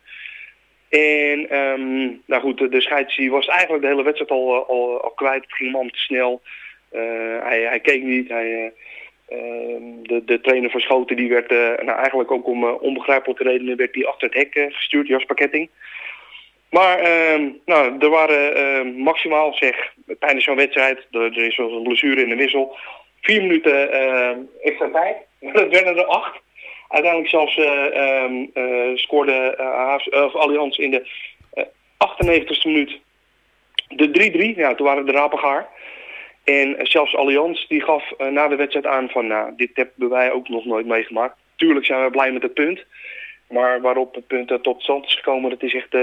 En ehm, nou goed, de, de scheids was eigenlijk de hele wedstrijd al, al, al kwijt. Het ging allemaal te snel. Hij, hij keek niet. Hij, ehm, de, de trainer van Schoten die werd nou, eigenlijk ook om onbegrijpelijke redenen werd die achter het hek gestuurd, Jasper Ketting. Maar ehm, nou, er waren ehm, maximaal zeg, tijdens zo'n wedstrijd, er, is wel een blessure in de wissel, vier minuten ehm, extra tijd. Dat werden er acht. Uiteindelijk zelfs eh, scoorde eh, of Allianz in de eh, 98e minuut de 3-3. Ja, toen waren de rapen gaar. En zelfs Allianz die gaf na de wedstrijd aan van, nou, dit hebben wij ook nog nooit meegemaakt. Tuurlijk zijn we blij met het punt. Maar waarop het punt tot stand is gekomen, dat is echt, eh,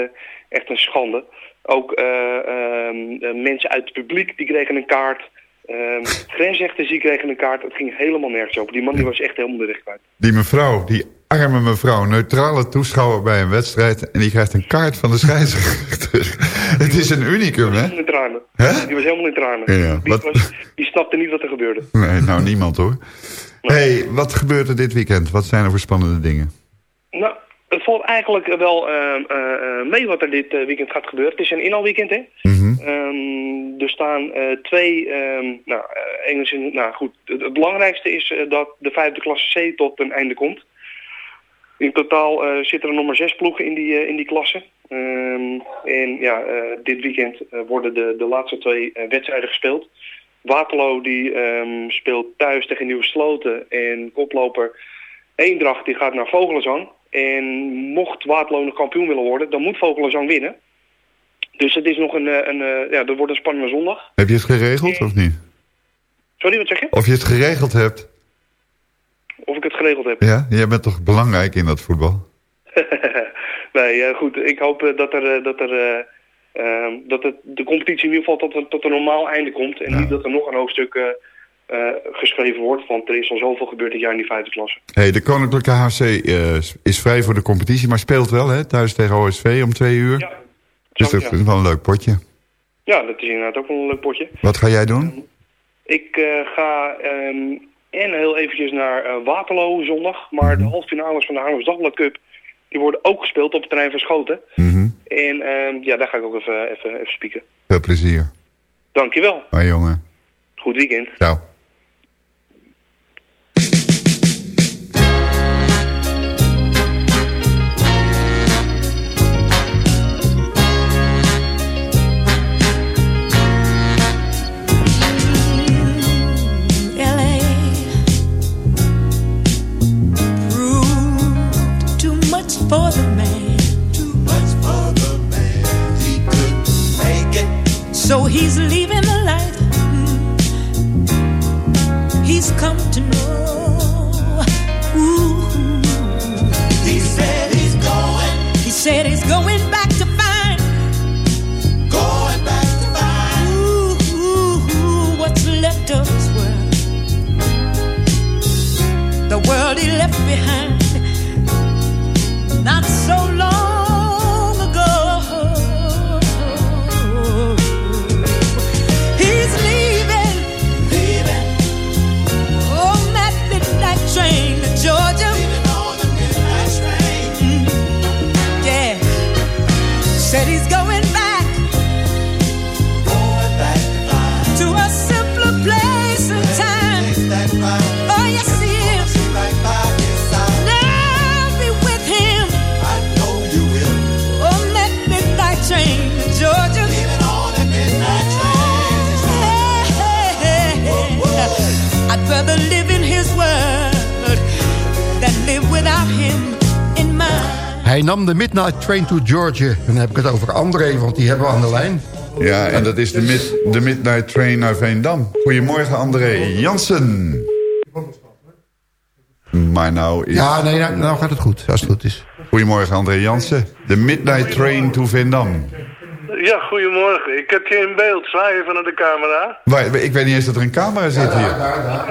echt een schande. Ook eh, ehm, eh, mensen uit het publiek die kregen een kaart. Ehm grensrechters die kregen een kaart. Het ging helemaal nergens over. Die man die was echt helemaal de weg kwijt. Die mevrouw, die arme mevrouw, neutrale toeschouwer bij een wedstrijd... en die krijgt een kaart van de scheidsrechter. Het is een unicum, hè? Tranen. Hè? Die was helemaal in tranen. Ja, die, was, die snapte niet wat er gebeurde. Nee, nou niemand hoor. hey, wat gebeurt er dit weekend? Wat zijn er voor spannende dingen? Nou, het valt eigenlijk wel eh, eh, eh, mee wat er dit weekend gaat gebeuren. Het is een inhaalweekend, hè? Ehm, er staan twee, ehm, nou, enigszins, nou goed, het, het belangrijkste is dat de vijfde klasse C tot een einde komt. In totaal zitten er nog maar zes ploegen in die, in die klasse. Ehm, en ja, dit weekend worden de, de laatste twee wedstrijden gespeeld. Waterloo die speelt thuis tegen Nieuwe Sloten en koploper Eendracht die gaat naar Vogelenzang. En mocht Waterloo nog kampioen willen worden, dan moet Vogelenzang winnen. Dus het is nog een, eh, een, eh, ja, dat wordt een spannende zondag. Heb je het geregeld of niet? Sorry, wat zeg je? Of je het geregeld hebt? Of ik het geregeld heb. Ja, jij bent toch belangrijk in dat voetbal? nee, eh, goed. Ik hoop dat, er, dat, er, eh, ehm, dat het, de competitie in ieder geval tot, tot een normaal einde komt. En niet dat er nog een hoofdstuk eh, geschreven wordt. Want er is al zoveel gebeurd dit jaar in die vijfde klasse. hey, de Koninklijke HC eh, is vrij voor de competitie, maar speelt wel, hè? Thuis tegen OSV om twee uur. Ja. Dus dat is wel een leuk potje. Ja, dat is inderdaad ook wel een leuk potje. Wat ga jij doen? Ik eh, ga ehm, en heel eventjes naar Waterloo zondag. Maar de halve finales van de Haarlems Dagblad Cup... die worden ook gespeeld op het terrein van Schoten. En ehm, ja, daar ga ik ook even, even, even spieken. Veel plezier. Dankjewel. Hoi jongen. Goed weekend. Ciao. So he's leaving the life mm, he's come to know. Ooh. He said he's going. He said he's going back to find. Going back to find. Ooh, ooh, ooh, what's left of his world the world he left behind Hij nam de Midnight Train to Georgia. En dan heb ik het over André, want die hebben we aan de lijn. Ja, en dat is de, mid, de Midnight Train naar Veendam. Goedemorgen André Jansen. Maar nou is... Ja, nee, nou, nou gaat het goed, als het goed is. Goedemorgen André Jansen. De Midnight Train to Veendam. Ja, goedemorgen. Ik heb je in beeld. Zwaai even naar de camera. Waar, ik weet niet eens dat er een camera zit hier.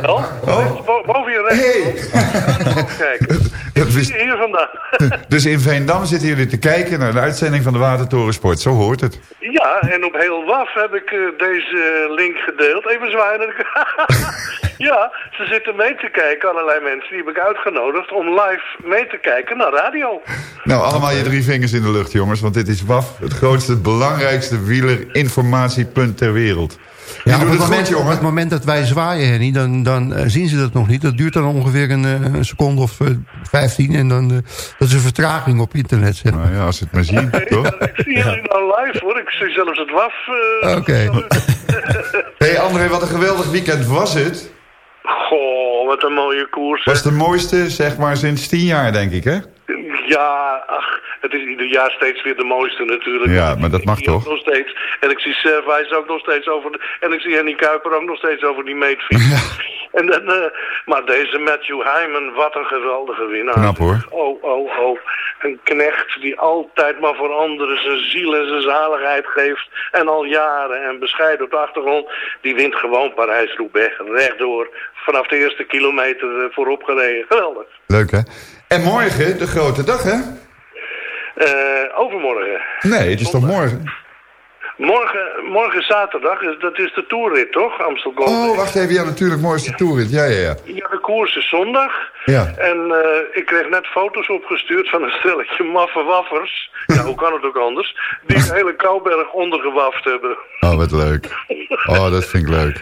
Wel? Bo- Boven je rechts. Kijk, Dat is- hier vandaan. dus in Veendam zitten jullie te kijken naar de uitzending van de Watertoren Sport. Zo hoort het. Ja, en op heel WAF heb ik eh, deze link gedeeld. Even zwaaien naar de camera. ja, ze zitten mee te kijken, allerlei mensen. Die heb ik uitgenodigd om live mee te kijken naar radio. Nou, allemaal je drie vingers in de lucht, jongens. Want dit is WAF, het grootste, het belangrijkste wielerinformatiepunt ter wereld. Ja, op het, goed, moment, op het moment dat wij zwaaien, Henny, dan, dan eh, zien ze dat nog niet. Dat duurt dan ongeveer een, eh, een seconde of eh, 15. En dan, dat is een vertraging op internet, zeg maar. Nou ja, als ze het maar zien, toch? Ik zie jullie nou live hoor. Ik zie zelfs het WAF. Oké. hey André, wat een geweldig weekend was het. Goh, Oh, wat een mooie koers. Was de mooiste, zeg maar, sinds tien jaar, denk ik, hè? Ja, ach, het is ieder jaar steeds weer de mooiste natuurlijk. Ja, maar dat mag toch? Nog steeds. En ik zie Servais ook nog steeds over... De, en ik zie Henny Kuiper ook nog steeds over die meetfiets. En dan, eh, maar deze Matthew Hyman, wat een geweldige winnaar. Knap, hoor. Oh, oh, oh. Een knecht die altijd maar voor anderen zijn ziel en zijn zaligheid geeft. En al jaren en bescheiden op de achtergrond. Die wint gewoon Parijs-Roubaix rechtdoor. Vanaf de eerste kilometer eh, voorop gereden. Geweldig. Leuk, hè? En morgen, de grote dag, hè? Eh, overmorgen. Nee, het is toch morgen? Morgen, morgen zaterdag, is- dat is de toerrit toch? Amstel Gold Oh, wacht even. Ja, natuurlijk, morgen is de toerit. Ja, ja, ja. Ja, de koers is zondag. Ja. En eh, ik kreeg net foto's opgestuurd van een stelletje maffe waffers. Ja, hoe kan het ook anders? Die de hele Kouberg ondergewaft hebben. Oh, wat leuk. Oh, dat vind ik leuk.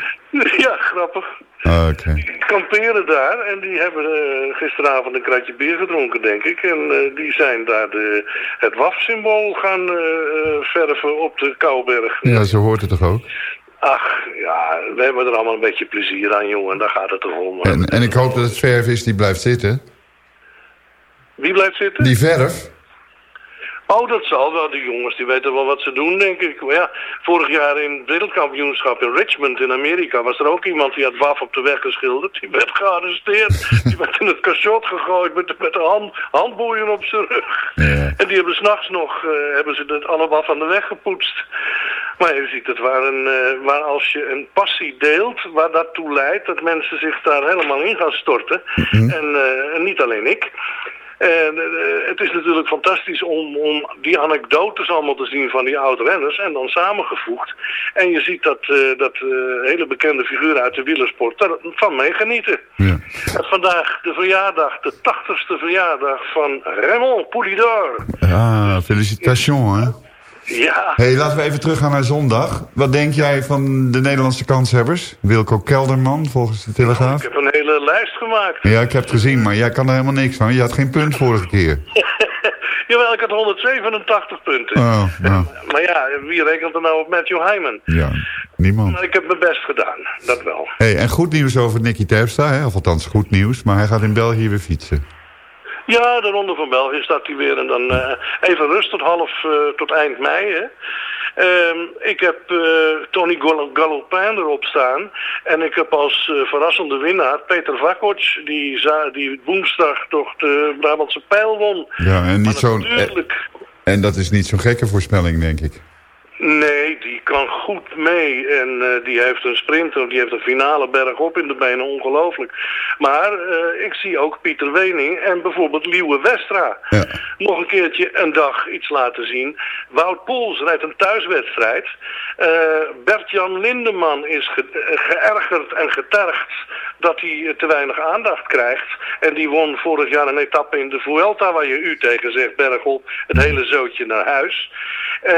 ja, grappig. Oké. Die kamperen daar en die hebben eh, gisteravond een kratje bier gedronken, denk ik. En eh, die zijn daar de, het WAF-symbool gaan eh, verven op de Kouberg. Ja, zo hoort het toch ook? Ach, ja, we hebben er allemaal een beetje plezier aan, jongen. Daar gaat het toch om. En, en ik hoop dat het verf is die blijft zitten. Wie blijft zitten? Die verf? Oh, dat zal wel. Die jongens die weten wel wat ze doen, denk ik. Maar ja, vorig jaar in het wereldkampioenschap in Richmond in Amerika... was er ook iemand die had WAF op de weg geschilderd. Die werd gearresteerd. die werd in het cachot gegooid met, met de hand, handboeien op zijn rug. En die hebben s'nachts nog eh, hebben ze het allemaal van de weg gepoetst. Maar je ziet, het waar, een, eh, waar als je een passie deelt, waar dat toe leidt... dat mensen zich daar helemaal in gaan storten. En eh, en niet alleen ik... En eh, het is natuurlijk fantastisch om, om die anekdotes allemaal te zien van die oud-renners en dan samengevoegd. En je ziet dat, eh, dat eh, hele bekende figuren uit de wielersport daarvan meegenieten. En vandaag de verjaardag, de tachtigste verjaardag van Raymond Poulidor. Ah, felicitations, hè? Ja, hey, laten we even teruggaan naar zondag. Wat denk jij van de Nederlandse kanshebbers? Wilco Kelderman, volgens de Telegraaf? ik heb een hele lijst gemaakt. Ja, ik heb het gezien, maar jij kan er helemaal niks van. Je had geen punt vorige keer. Jawel, ik had 187 punten. Oh, nou, Maar ja, wie rekent er nou op Matthew Hyman? ja, niemand. Maar ik heb mijn best gedaan, dat wel. Hey, en goed nieuws over Nicky Terpstra, hè? of althans goed nieuws. Maar hij gaat in België weer fietsen. Ja, de Ronde van België staat hij weer. En dan eh, even rust tot half, eh, tot eind mei. Hè. Ehm, ik heb eh, Tony Gallopin erop staan. En ik heb als verrassende winnaar Peter Vakoc, die, die woensdag toch de Brabantse pijl won. Ja, en niet zo'n... Natuurlijk. En dat is niet zo'n gekke voorspelling, denk ik. Nee, die kan goed mee. En eh, die heeft een sprinter, die heeft een finale bergop in de benen, ongelooflijk. Maar eh, ik zie ook Pieter Wening en bijvoorbeeld Liewe Westra. Nog een keertje een dag iets laten zien. Wout Poels rijdt een thuiswedstrijd. Eh, Bert-Jan Lindeman is ge- geërgerd en getergd dat hij te weinig aandacht krijgt. En die won vorig jaar een etappe in de Vuelta, waar je u tegen zegt, bergop, het hele zootje naar huis. Eh,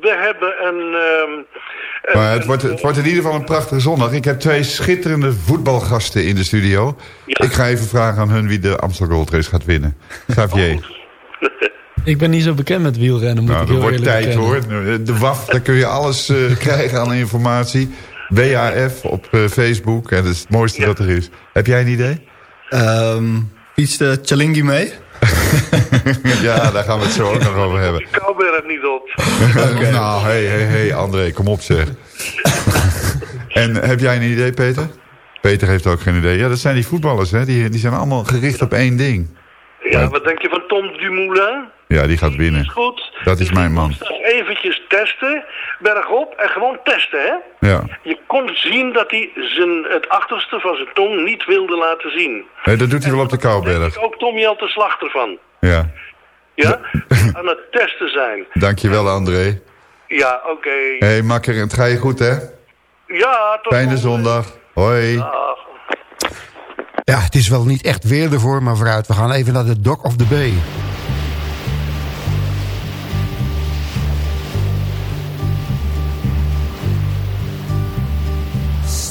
we hebben een... ehm, Maar het wordt, het wordt in ieder geval een prachtige zondag. Ik heb twee schitterende voetbalgasten in de studio. Ik ga even vragen aan hun wie de Amstel Gold Race gaat winnen. Xavier. Ik ben niet zo bekend met wielrennen, moet Nou, ik heel wordt tijd bekennen. hoor. De WAF, daar kun je alles eh, krijgen aan informatie. WAF op eh, Facebook. En dat is het mooiste dat er is. Heb jij een idee? Um, fietste Chalingi mee? ja, daar gaan we het zo ook nog over hebben. Kouberg niet op. Nou, hé, hé, hé, André, kom op zeg. en heb jij een idee, Peter? Peter heeft ook geen idee. Ja, dat zijn die voetballers, hè. Die, die zijn allemaal gericht op één ding. Ja, wat denk je van Tom Dumoulin? Ja, die gaat winnen. Goed. Dat is mijn man. Eventjes testen, bergop en gewoon testen, hè? Ja. Je kon zien dat hij zijn, het achterste van zijn tong niet wilde laten zien. Nee, dat doet hij wel op de Kouberg. Ook Tom Jel de slachter van. Ja. Ja? Aan het testen zijn. Dankjewel, André. Ja, oké. Hé, hey, makker, het ga je goed, hè? Ja, tot Fijne zondag. Hoi. Ja, het is wel niet echt weer ervoor, maar vooruit. We gaan even naar de Dock of the Bay.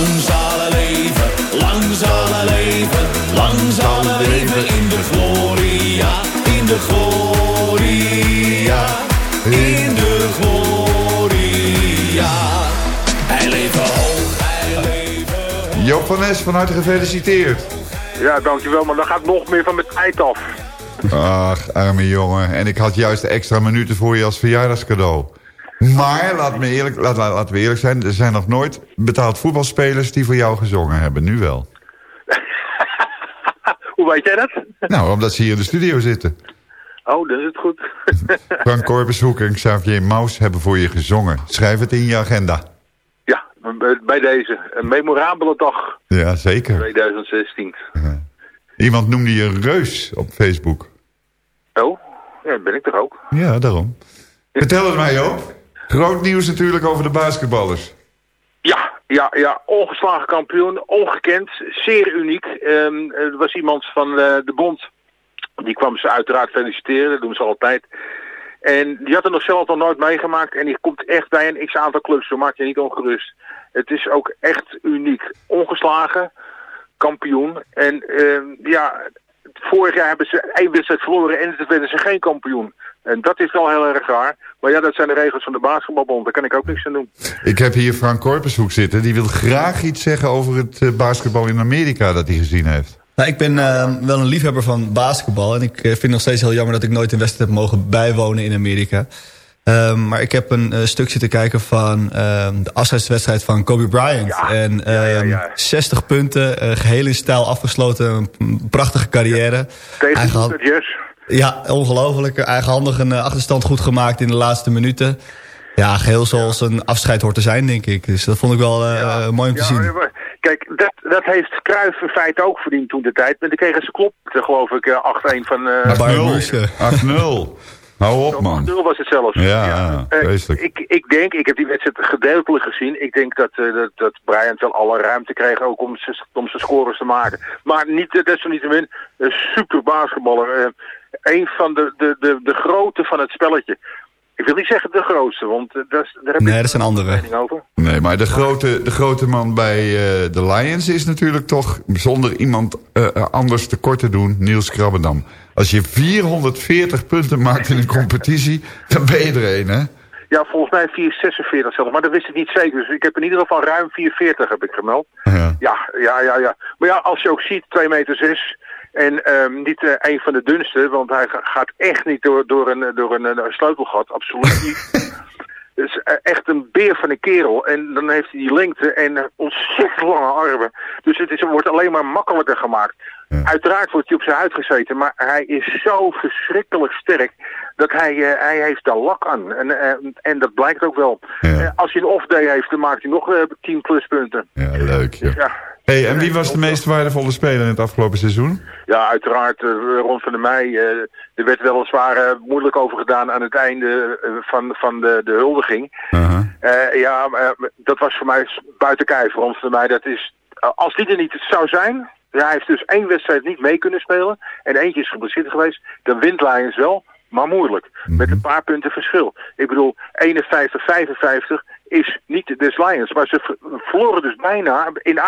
Lang zal hij leven, lang zal hij leven, lang zal hij leven in de gloria, in de gloria, in de gloria. Hij leeft hoog, hij leeft Joop van Nes, van harte gefeliciteerd. Ja, dankjewel, maar dan gaat nog meer van mijn tijd af. Ach, arme jongen. En ik had juist extra minuten voor je als verjaardagscadeau. Maar, laat me eerlijk, laat, laat- laten we eerlijk zijn... er zijn nog nooit betaald voetbalspelers die voor jou gezongen hebben. Nu wel. Hoe weet jij dat? Nou, omdat ze hier in de studio zitten. Oh, dat is het goed. Frank Korpershoek en Xavier Maus hebben voor je gezongen. Schrijf het in je agenda. ja, bij deze. Een memorabele dag Ja, zeker. 2016. Iemand noemde je reus op Facebook. Oh, ja, ben ik toch ook. Ja, daarom. Vertel het mij, Joop. Groot nieuws natuurlijk over de basketballers. Ja, ja, ja, ongeslagen kampioen, ongekend, zeer uniek. Ehm, er was iemand van eh, de bond, die kwam ze uiteraard feliciteren, dat doen ze altijd. En die had er nog zelf nog nooit meegemaakt en die komt echt bij een x-aantal clubs, zo maak je niet ongerust. Het is ook echt uniek. Ongeslagen, kampioen. En ehm, ja, vorig jaar hebben ze één wedstrijd verloren en toen werden ze geen kampioen. En dat is wel heel erg raar. Maar ja, dat zijn de regels van de basketbalbond. Daar kan ik ook niks aan doen. Ik heb hier Frank Korpershoek zitten. Die wil graag iets zeggen over het eh, basketbal in Amerika dat hij gezien heeft. Nou, ik ben eh, wel een liefhebber van basketbal. En ik eh, vind het nog steeds heel jammer dat ik nooit een wedstrijd heb mogen bijwonen in Amerika. Ehm, maar ik heb een eh, stuk zitten kijken van ehm, de afscheidswedstrijd van Kobe Bryant. en ehm, 60 punten, eh, geheel in stijl afgesloten. Een prachtige carrière. Tegen. Ja, ongelooflijk. Eigenhandig een eh, achterstand goed gemaakt in de laatste minuten. Ja, geheel zoals een afscheid hoort te zijn, denk ik. Dus dat vond ik wel eh, mooi om te Ja, zien. Kijk, dat, dat heeft Cruijff in feite ook verdiend toen de tijd. Maar dan kregen ze klop, geloof ik, eh, 8-1 van... eh 8-0. Hou op, man. 0 was het zelfs. Ja, Eh, vreselijk. ik, ik denk, ik heb die wedstrijd gedeeltelijk gezien. Ik denk dat, eh, dat, dat Bryant wel alle ruimte kreeg ook om zijn om zijn scores te maken. Maar niet, eh, desalniettemin, een super basketballer. Eh, een van de, de, de, de grote van het spelletje. Ik wil niet zeggen de grootste, want eh, is- daar heb Nee, ik dat zijn andere. mening over. Nee, maar de grote, de grote man bij eh, de Lions is natuurlijk toch... zonder iemand eh, anders tekort te doen, Niels Krabbendam. Als je 440 punten maakt in een competitie, dan ben je er een, hè? Ja, volgens mij 446 zelfs, maar dat wist ik niet zeker. Dus ik heb in ieder geval ruim 440 heb ik gemeld. Ja. Ja, ja, ja, ja. Maar ja, als je ook ziet, 2 meter 6 en ehm, niet eh, een van de dunste, want hij ga- gaat echt niet door, door, een, door een, een sleutelgat, absoluut niet. Dus eh, echt een beer van een kerel. En dan heeft hij die lengte en eh, ontzettend lange armen. Dus het is, wordt alleen maar makkelijker gemaakt. Uiteraard wordt hij op zijn huid gezeten, maar hij is zo verschrikkelijk sterk dat hij, eh, hij heeft daar lak aan. En, en dat blijkt ook wel. Als hij een off-day heeft, dan maakt hij nog eh 10 pluspunten. Ja, leuk. Ja. Hey, en wie was de meest waardevolle speler in het afgelopen seizoen? Ja, uiteraard. eh, Ron van der Meij. eh, er werd weliswaar moeilijk over gedaan aan het einde eh, van, van de, de huldiging. Eh, ja, maar, eh, dat was voor mij buiten kijf. Ron van der Meij, dat is... als die er niet zou zijn... ja, hij heeft dus één wedstrijd niet mee kunnen spelen. En eentje is geblesseerd geweest. Dan wint Lions wel, maar moeilijk. Met een paar punten verschil. Ik bedoel, 51-55 is niet des Lions. Maar ze ver- verloren dus bijna in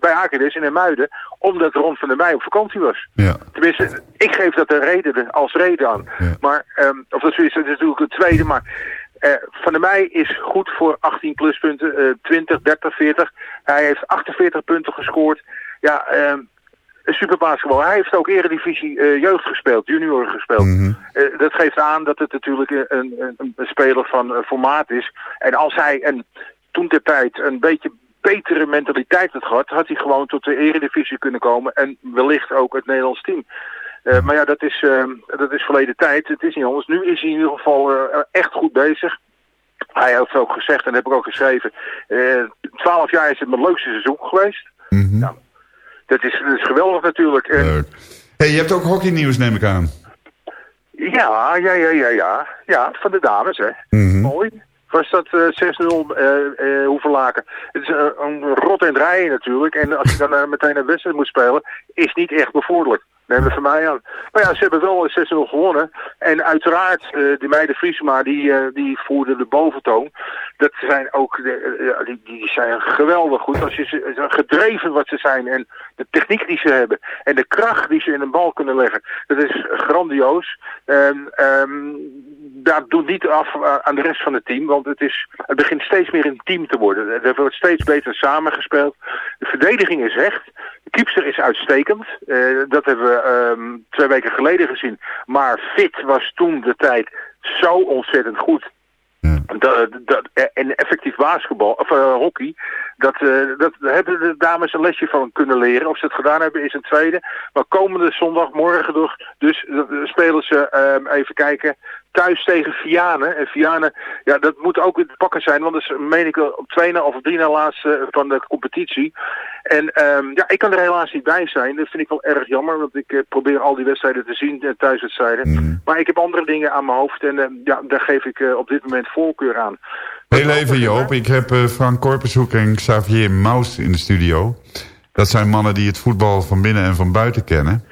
bij Akedes in Muiden... omdat Ron van der Meij op vakantie was. Ja. Tenminste, ik geef dat de reden, als reden aan. Maar, ehm, of dat is, dat is natuurlijk het tweede, maar eh, Van der Meij is goed voor 18 pluspunten, eh 20, 30, 40. Hij heeft 48 punten gescoord. Ja, ehm een superbasketbal. Hij heeft ook eredivisie eh, jeugd gespeeld, junior gespeeld. Eh, dat geeft aan dat het natuurlijk een, een, een, een speler van eh, formaat is. En als hij een, toen ter tijd een beetje betere mentaliteit had gehad, had hij gewoon tot de eredivisie kunnen komen en wellicht ook het Nederlands team. Eh, maar ja, dat is, eh, dat is verleden tijd. Het is niet anders. Nu is hij in ieder geval eh, echt goed bezig. Hij heeft ook gezegd, en dat heb ik ook geschreven, twaalf jaar is het mijn leukste seizoen geweest. nou, dat, is, dat is geweldig natuurlijk. En, Hey, je hebt ook hockeynieuws, neem ik aan. ja, ja, ja, ja, ja. Ja, van de dames, hè. Mooi. Was dat eh 6-0 eh eh Hoeverlaken. Het is eh, een rot en draaien natuurlijk. En als je dan eh, meteen een wedstrijd moet spelen, is niet echt bevorderlijk. Neem het van mij aan. Maar ja, ze hebben wel 6-0 gewonnen. En uiteraard, eh die meiden Friesema, die, eh, die voerden de boventoon. Dat zijn ook, de, eh, die, die zijn geweldig goed. Als je ze, gedreven wat ze zijn. En de techniek die ze hebben. En de kracht die ze in een bal kunnen leggen. Dat is grandioos. En, ehm, dat doet niet af aan de rest van het team. Want het, is, het begint steeds meer een team te worden. Er wordt steeds beter samengespeeld. De verdediging is hecht. De keepster is uitstekend. Dat hebben we ehm, twee weken geleden gezien. Maar fit was toen de tijd zo ontzettend goed. Dat, dat, en effectief basketbal, of eh, hockey, dat, eh, dat hebben de dames een lesje van kunnen leren. Of ze het gedaan hebben is een tweede. Maar komende zondag, morgen dus, dus spelen ze, ehm, even kijken, thuis tegen Vianen. En Vianen, ja, dat moet ook weer te pakken zijn, want dat is, meen ik, op twee na of drie na laatste van de competitie. En ehm, ja, ik kan er helaas niet bij zijn. Dat vind ik wel erg jammer, want ik probeer al die wedstrijden te zien, thuiswedstrijden. Maar ik heb andere dingen aan mijn hoofd en eh, ja, daar geef ik op dit moment voorkeur aan. Heel even Joop, ik heb eh, Frank Korpershoek en Xavier Maus in de studio. Dat zijn mannen die het voetbal van binnen en van buiten kennen.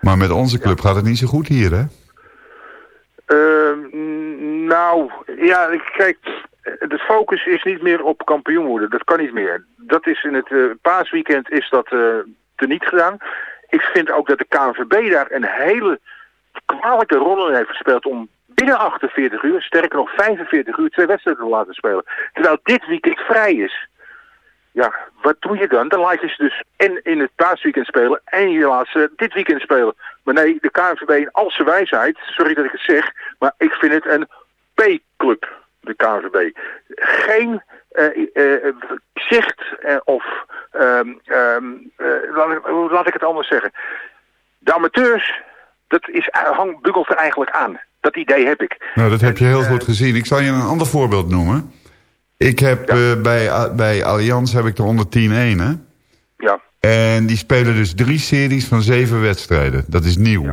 Maar met onze club gaat het niet zo goed hier, hè? Ehm, nou, ja, kijk, de focus is niet meer op kampioen worden. Dat kan niet meer. Dat is in het eh, paasweekend is dat eh teniet gedaan. Ik vind ook dat de KNVB daar een hele kwalijke rol in heeft gespeeld om binnen 48 uur, sterker nog 45 uur, twee wedstrijden te laten spelen. Terwijl dit weekend vrij is. Ja, wat doe je dan? Dan laat je ze dus en in het paasweekend spelen en je laat ze dit weekend spelen. Maar nee, de KNVB in al zijn wijsheid, sorry dat ik het zeg, maar ik vind het een P-club, de KNVB. Geen eh, zicht eh, of, eh, laat, laat ik het anders zeggen. De amateurs, dat is, hang, bungelt er eigenlijk aan. Dat idee heb ik. Nou, dat heb je heel goed gezien. Ik zal je een ander voorbeeld noemen. Ik heb eh, bij, A- bij Allianz heb ik de onder 10-1, hè? Ja. En die spelen dus drie series van zeven wedstrijden. Dat is nieuw.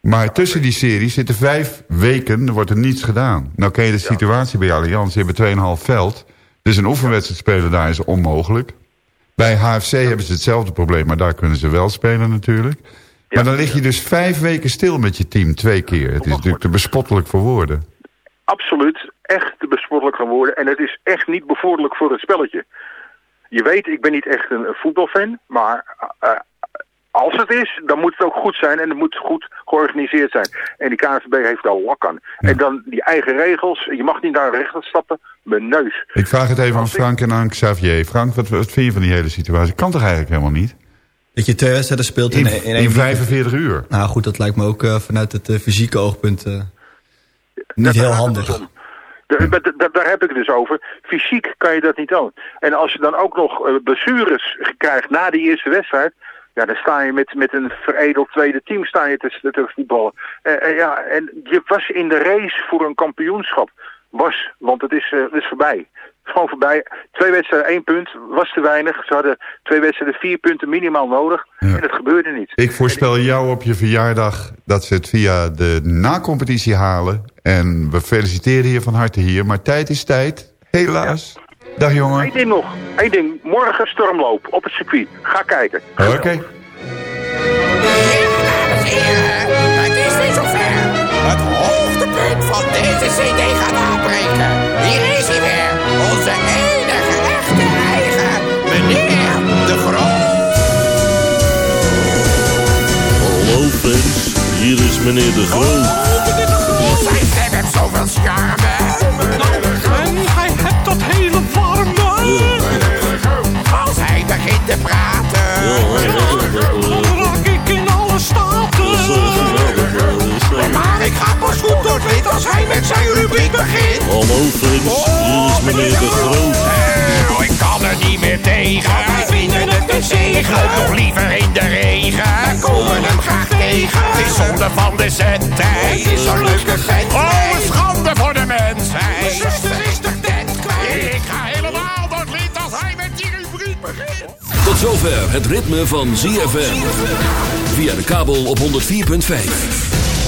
Maar tussen die series zitten vijf weken, er wordt er niets gedaan. Nou ken je de situatie bij Allianz, die hebben 2,5 veld. Dus een oefenwedstrijd spelen daar is onmogelijk. Bij HFC hebben ze hetzelfde probleem, maar daar kunnen ze wel spelen natuurlijk. Maar dan lig je dus vijf weken stil met je team, twee keer. Het is natuurlijk te bespottelijk voor woorden. absoluut echt te bespottelijk gaan worden. En het is echt niet bevorderlijk voor het spelletje. Je weet, ik ben niet echt een, voetbalfan, maar eh, als het is, dan moet het ook goed zijn en het moet goed georganiseerd zijn. En die KNVB heeft daar lak aan. En dan die eigen regels, je mag niet naar rechter stappen, mijn neus. Ik vraag het even aan Frank en aan Xavier. Frank, wat, wat vind je van die hele situatie? Kan toch eigenlijk helemaal niet? Dat je twee wedstrijden speelt in, In- in, in één 45 uur. Nou goed, dat lijkt me ook eh, vanuit het eh, fysieke oogpunt eh, niet heel handig. Daar, daar- heb ik het dus over. Fysiek kan je dat niet doen. En als je dan ook nog blessures krijgt na die eerste wedstrijd... Ja, dan sta je met, met een veredeld tweede team sta je te, te voetballen. Ja, en je was in de race voor een kampioenschap. Was, want het is, eh, het is voorbij. Gewoon voorbij. Twee wedstrijden, één punt, was te weinig. Ze hadden twee wedstrijden, vier punten minimaal nodig. En dat gebeurde niet. Ik voorspel jou op je verjaardag dat ze het via de na-competitie halen. En we feliciteren je van harte hier. Maar tijd is tijd, helaas. Dag jongen. Eén ding nog. Eén ding. Morgen stormloop op het circuit. Ga kijken. Oké. Het is weer zover. Het hoogtepunt van deze CD gaat aanbreken. Hier is hij weer. Onze enige echte eigen meneer De Groot. Hallo fans, hier is meneer De Groot. Zijn stem heeft zoveel charme. En hij heeft dat hele warme. Als hij begint te praten. Ik ga pas goed door het wit als hij met zijn rubriek begint. Hallo fans, hier is meneer De Groot. Oh, ik kan er niet meer tegen. Wij vinden het een zegen. Nog liever in de regen. Wij komen hem graag tegen. Het is zonde van de centen. Het is zo'n leuke vent. Oh, een schande voor de mensheid. Mijn zuster is de tent kwijt. Ik ga helemaal doodlid als hij met die rubriek begint. Tot zover het ritme van ZFM. Via de kabel op 104.5.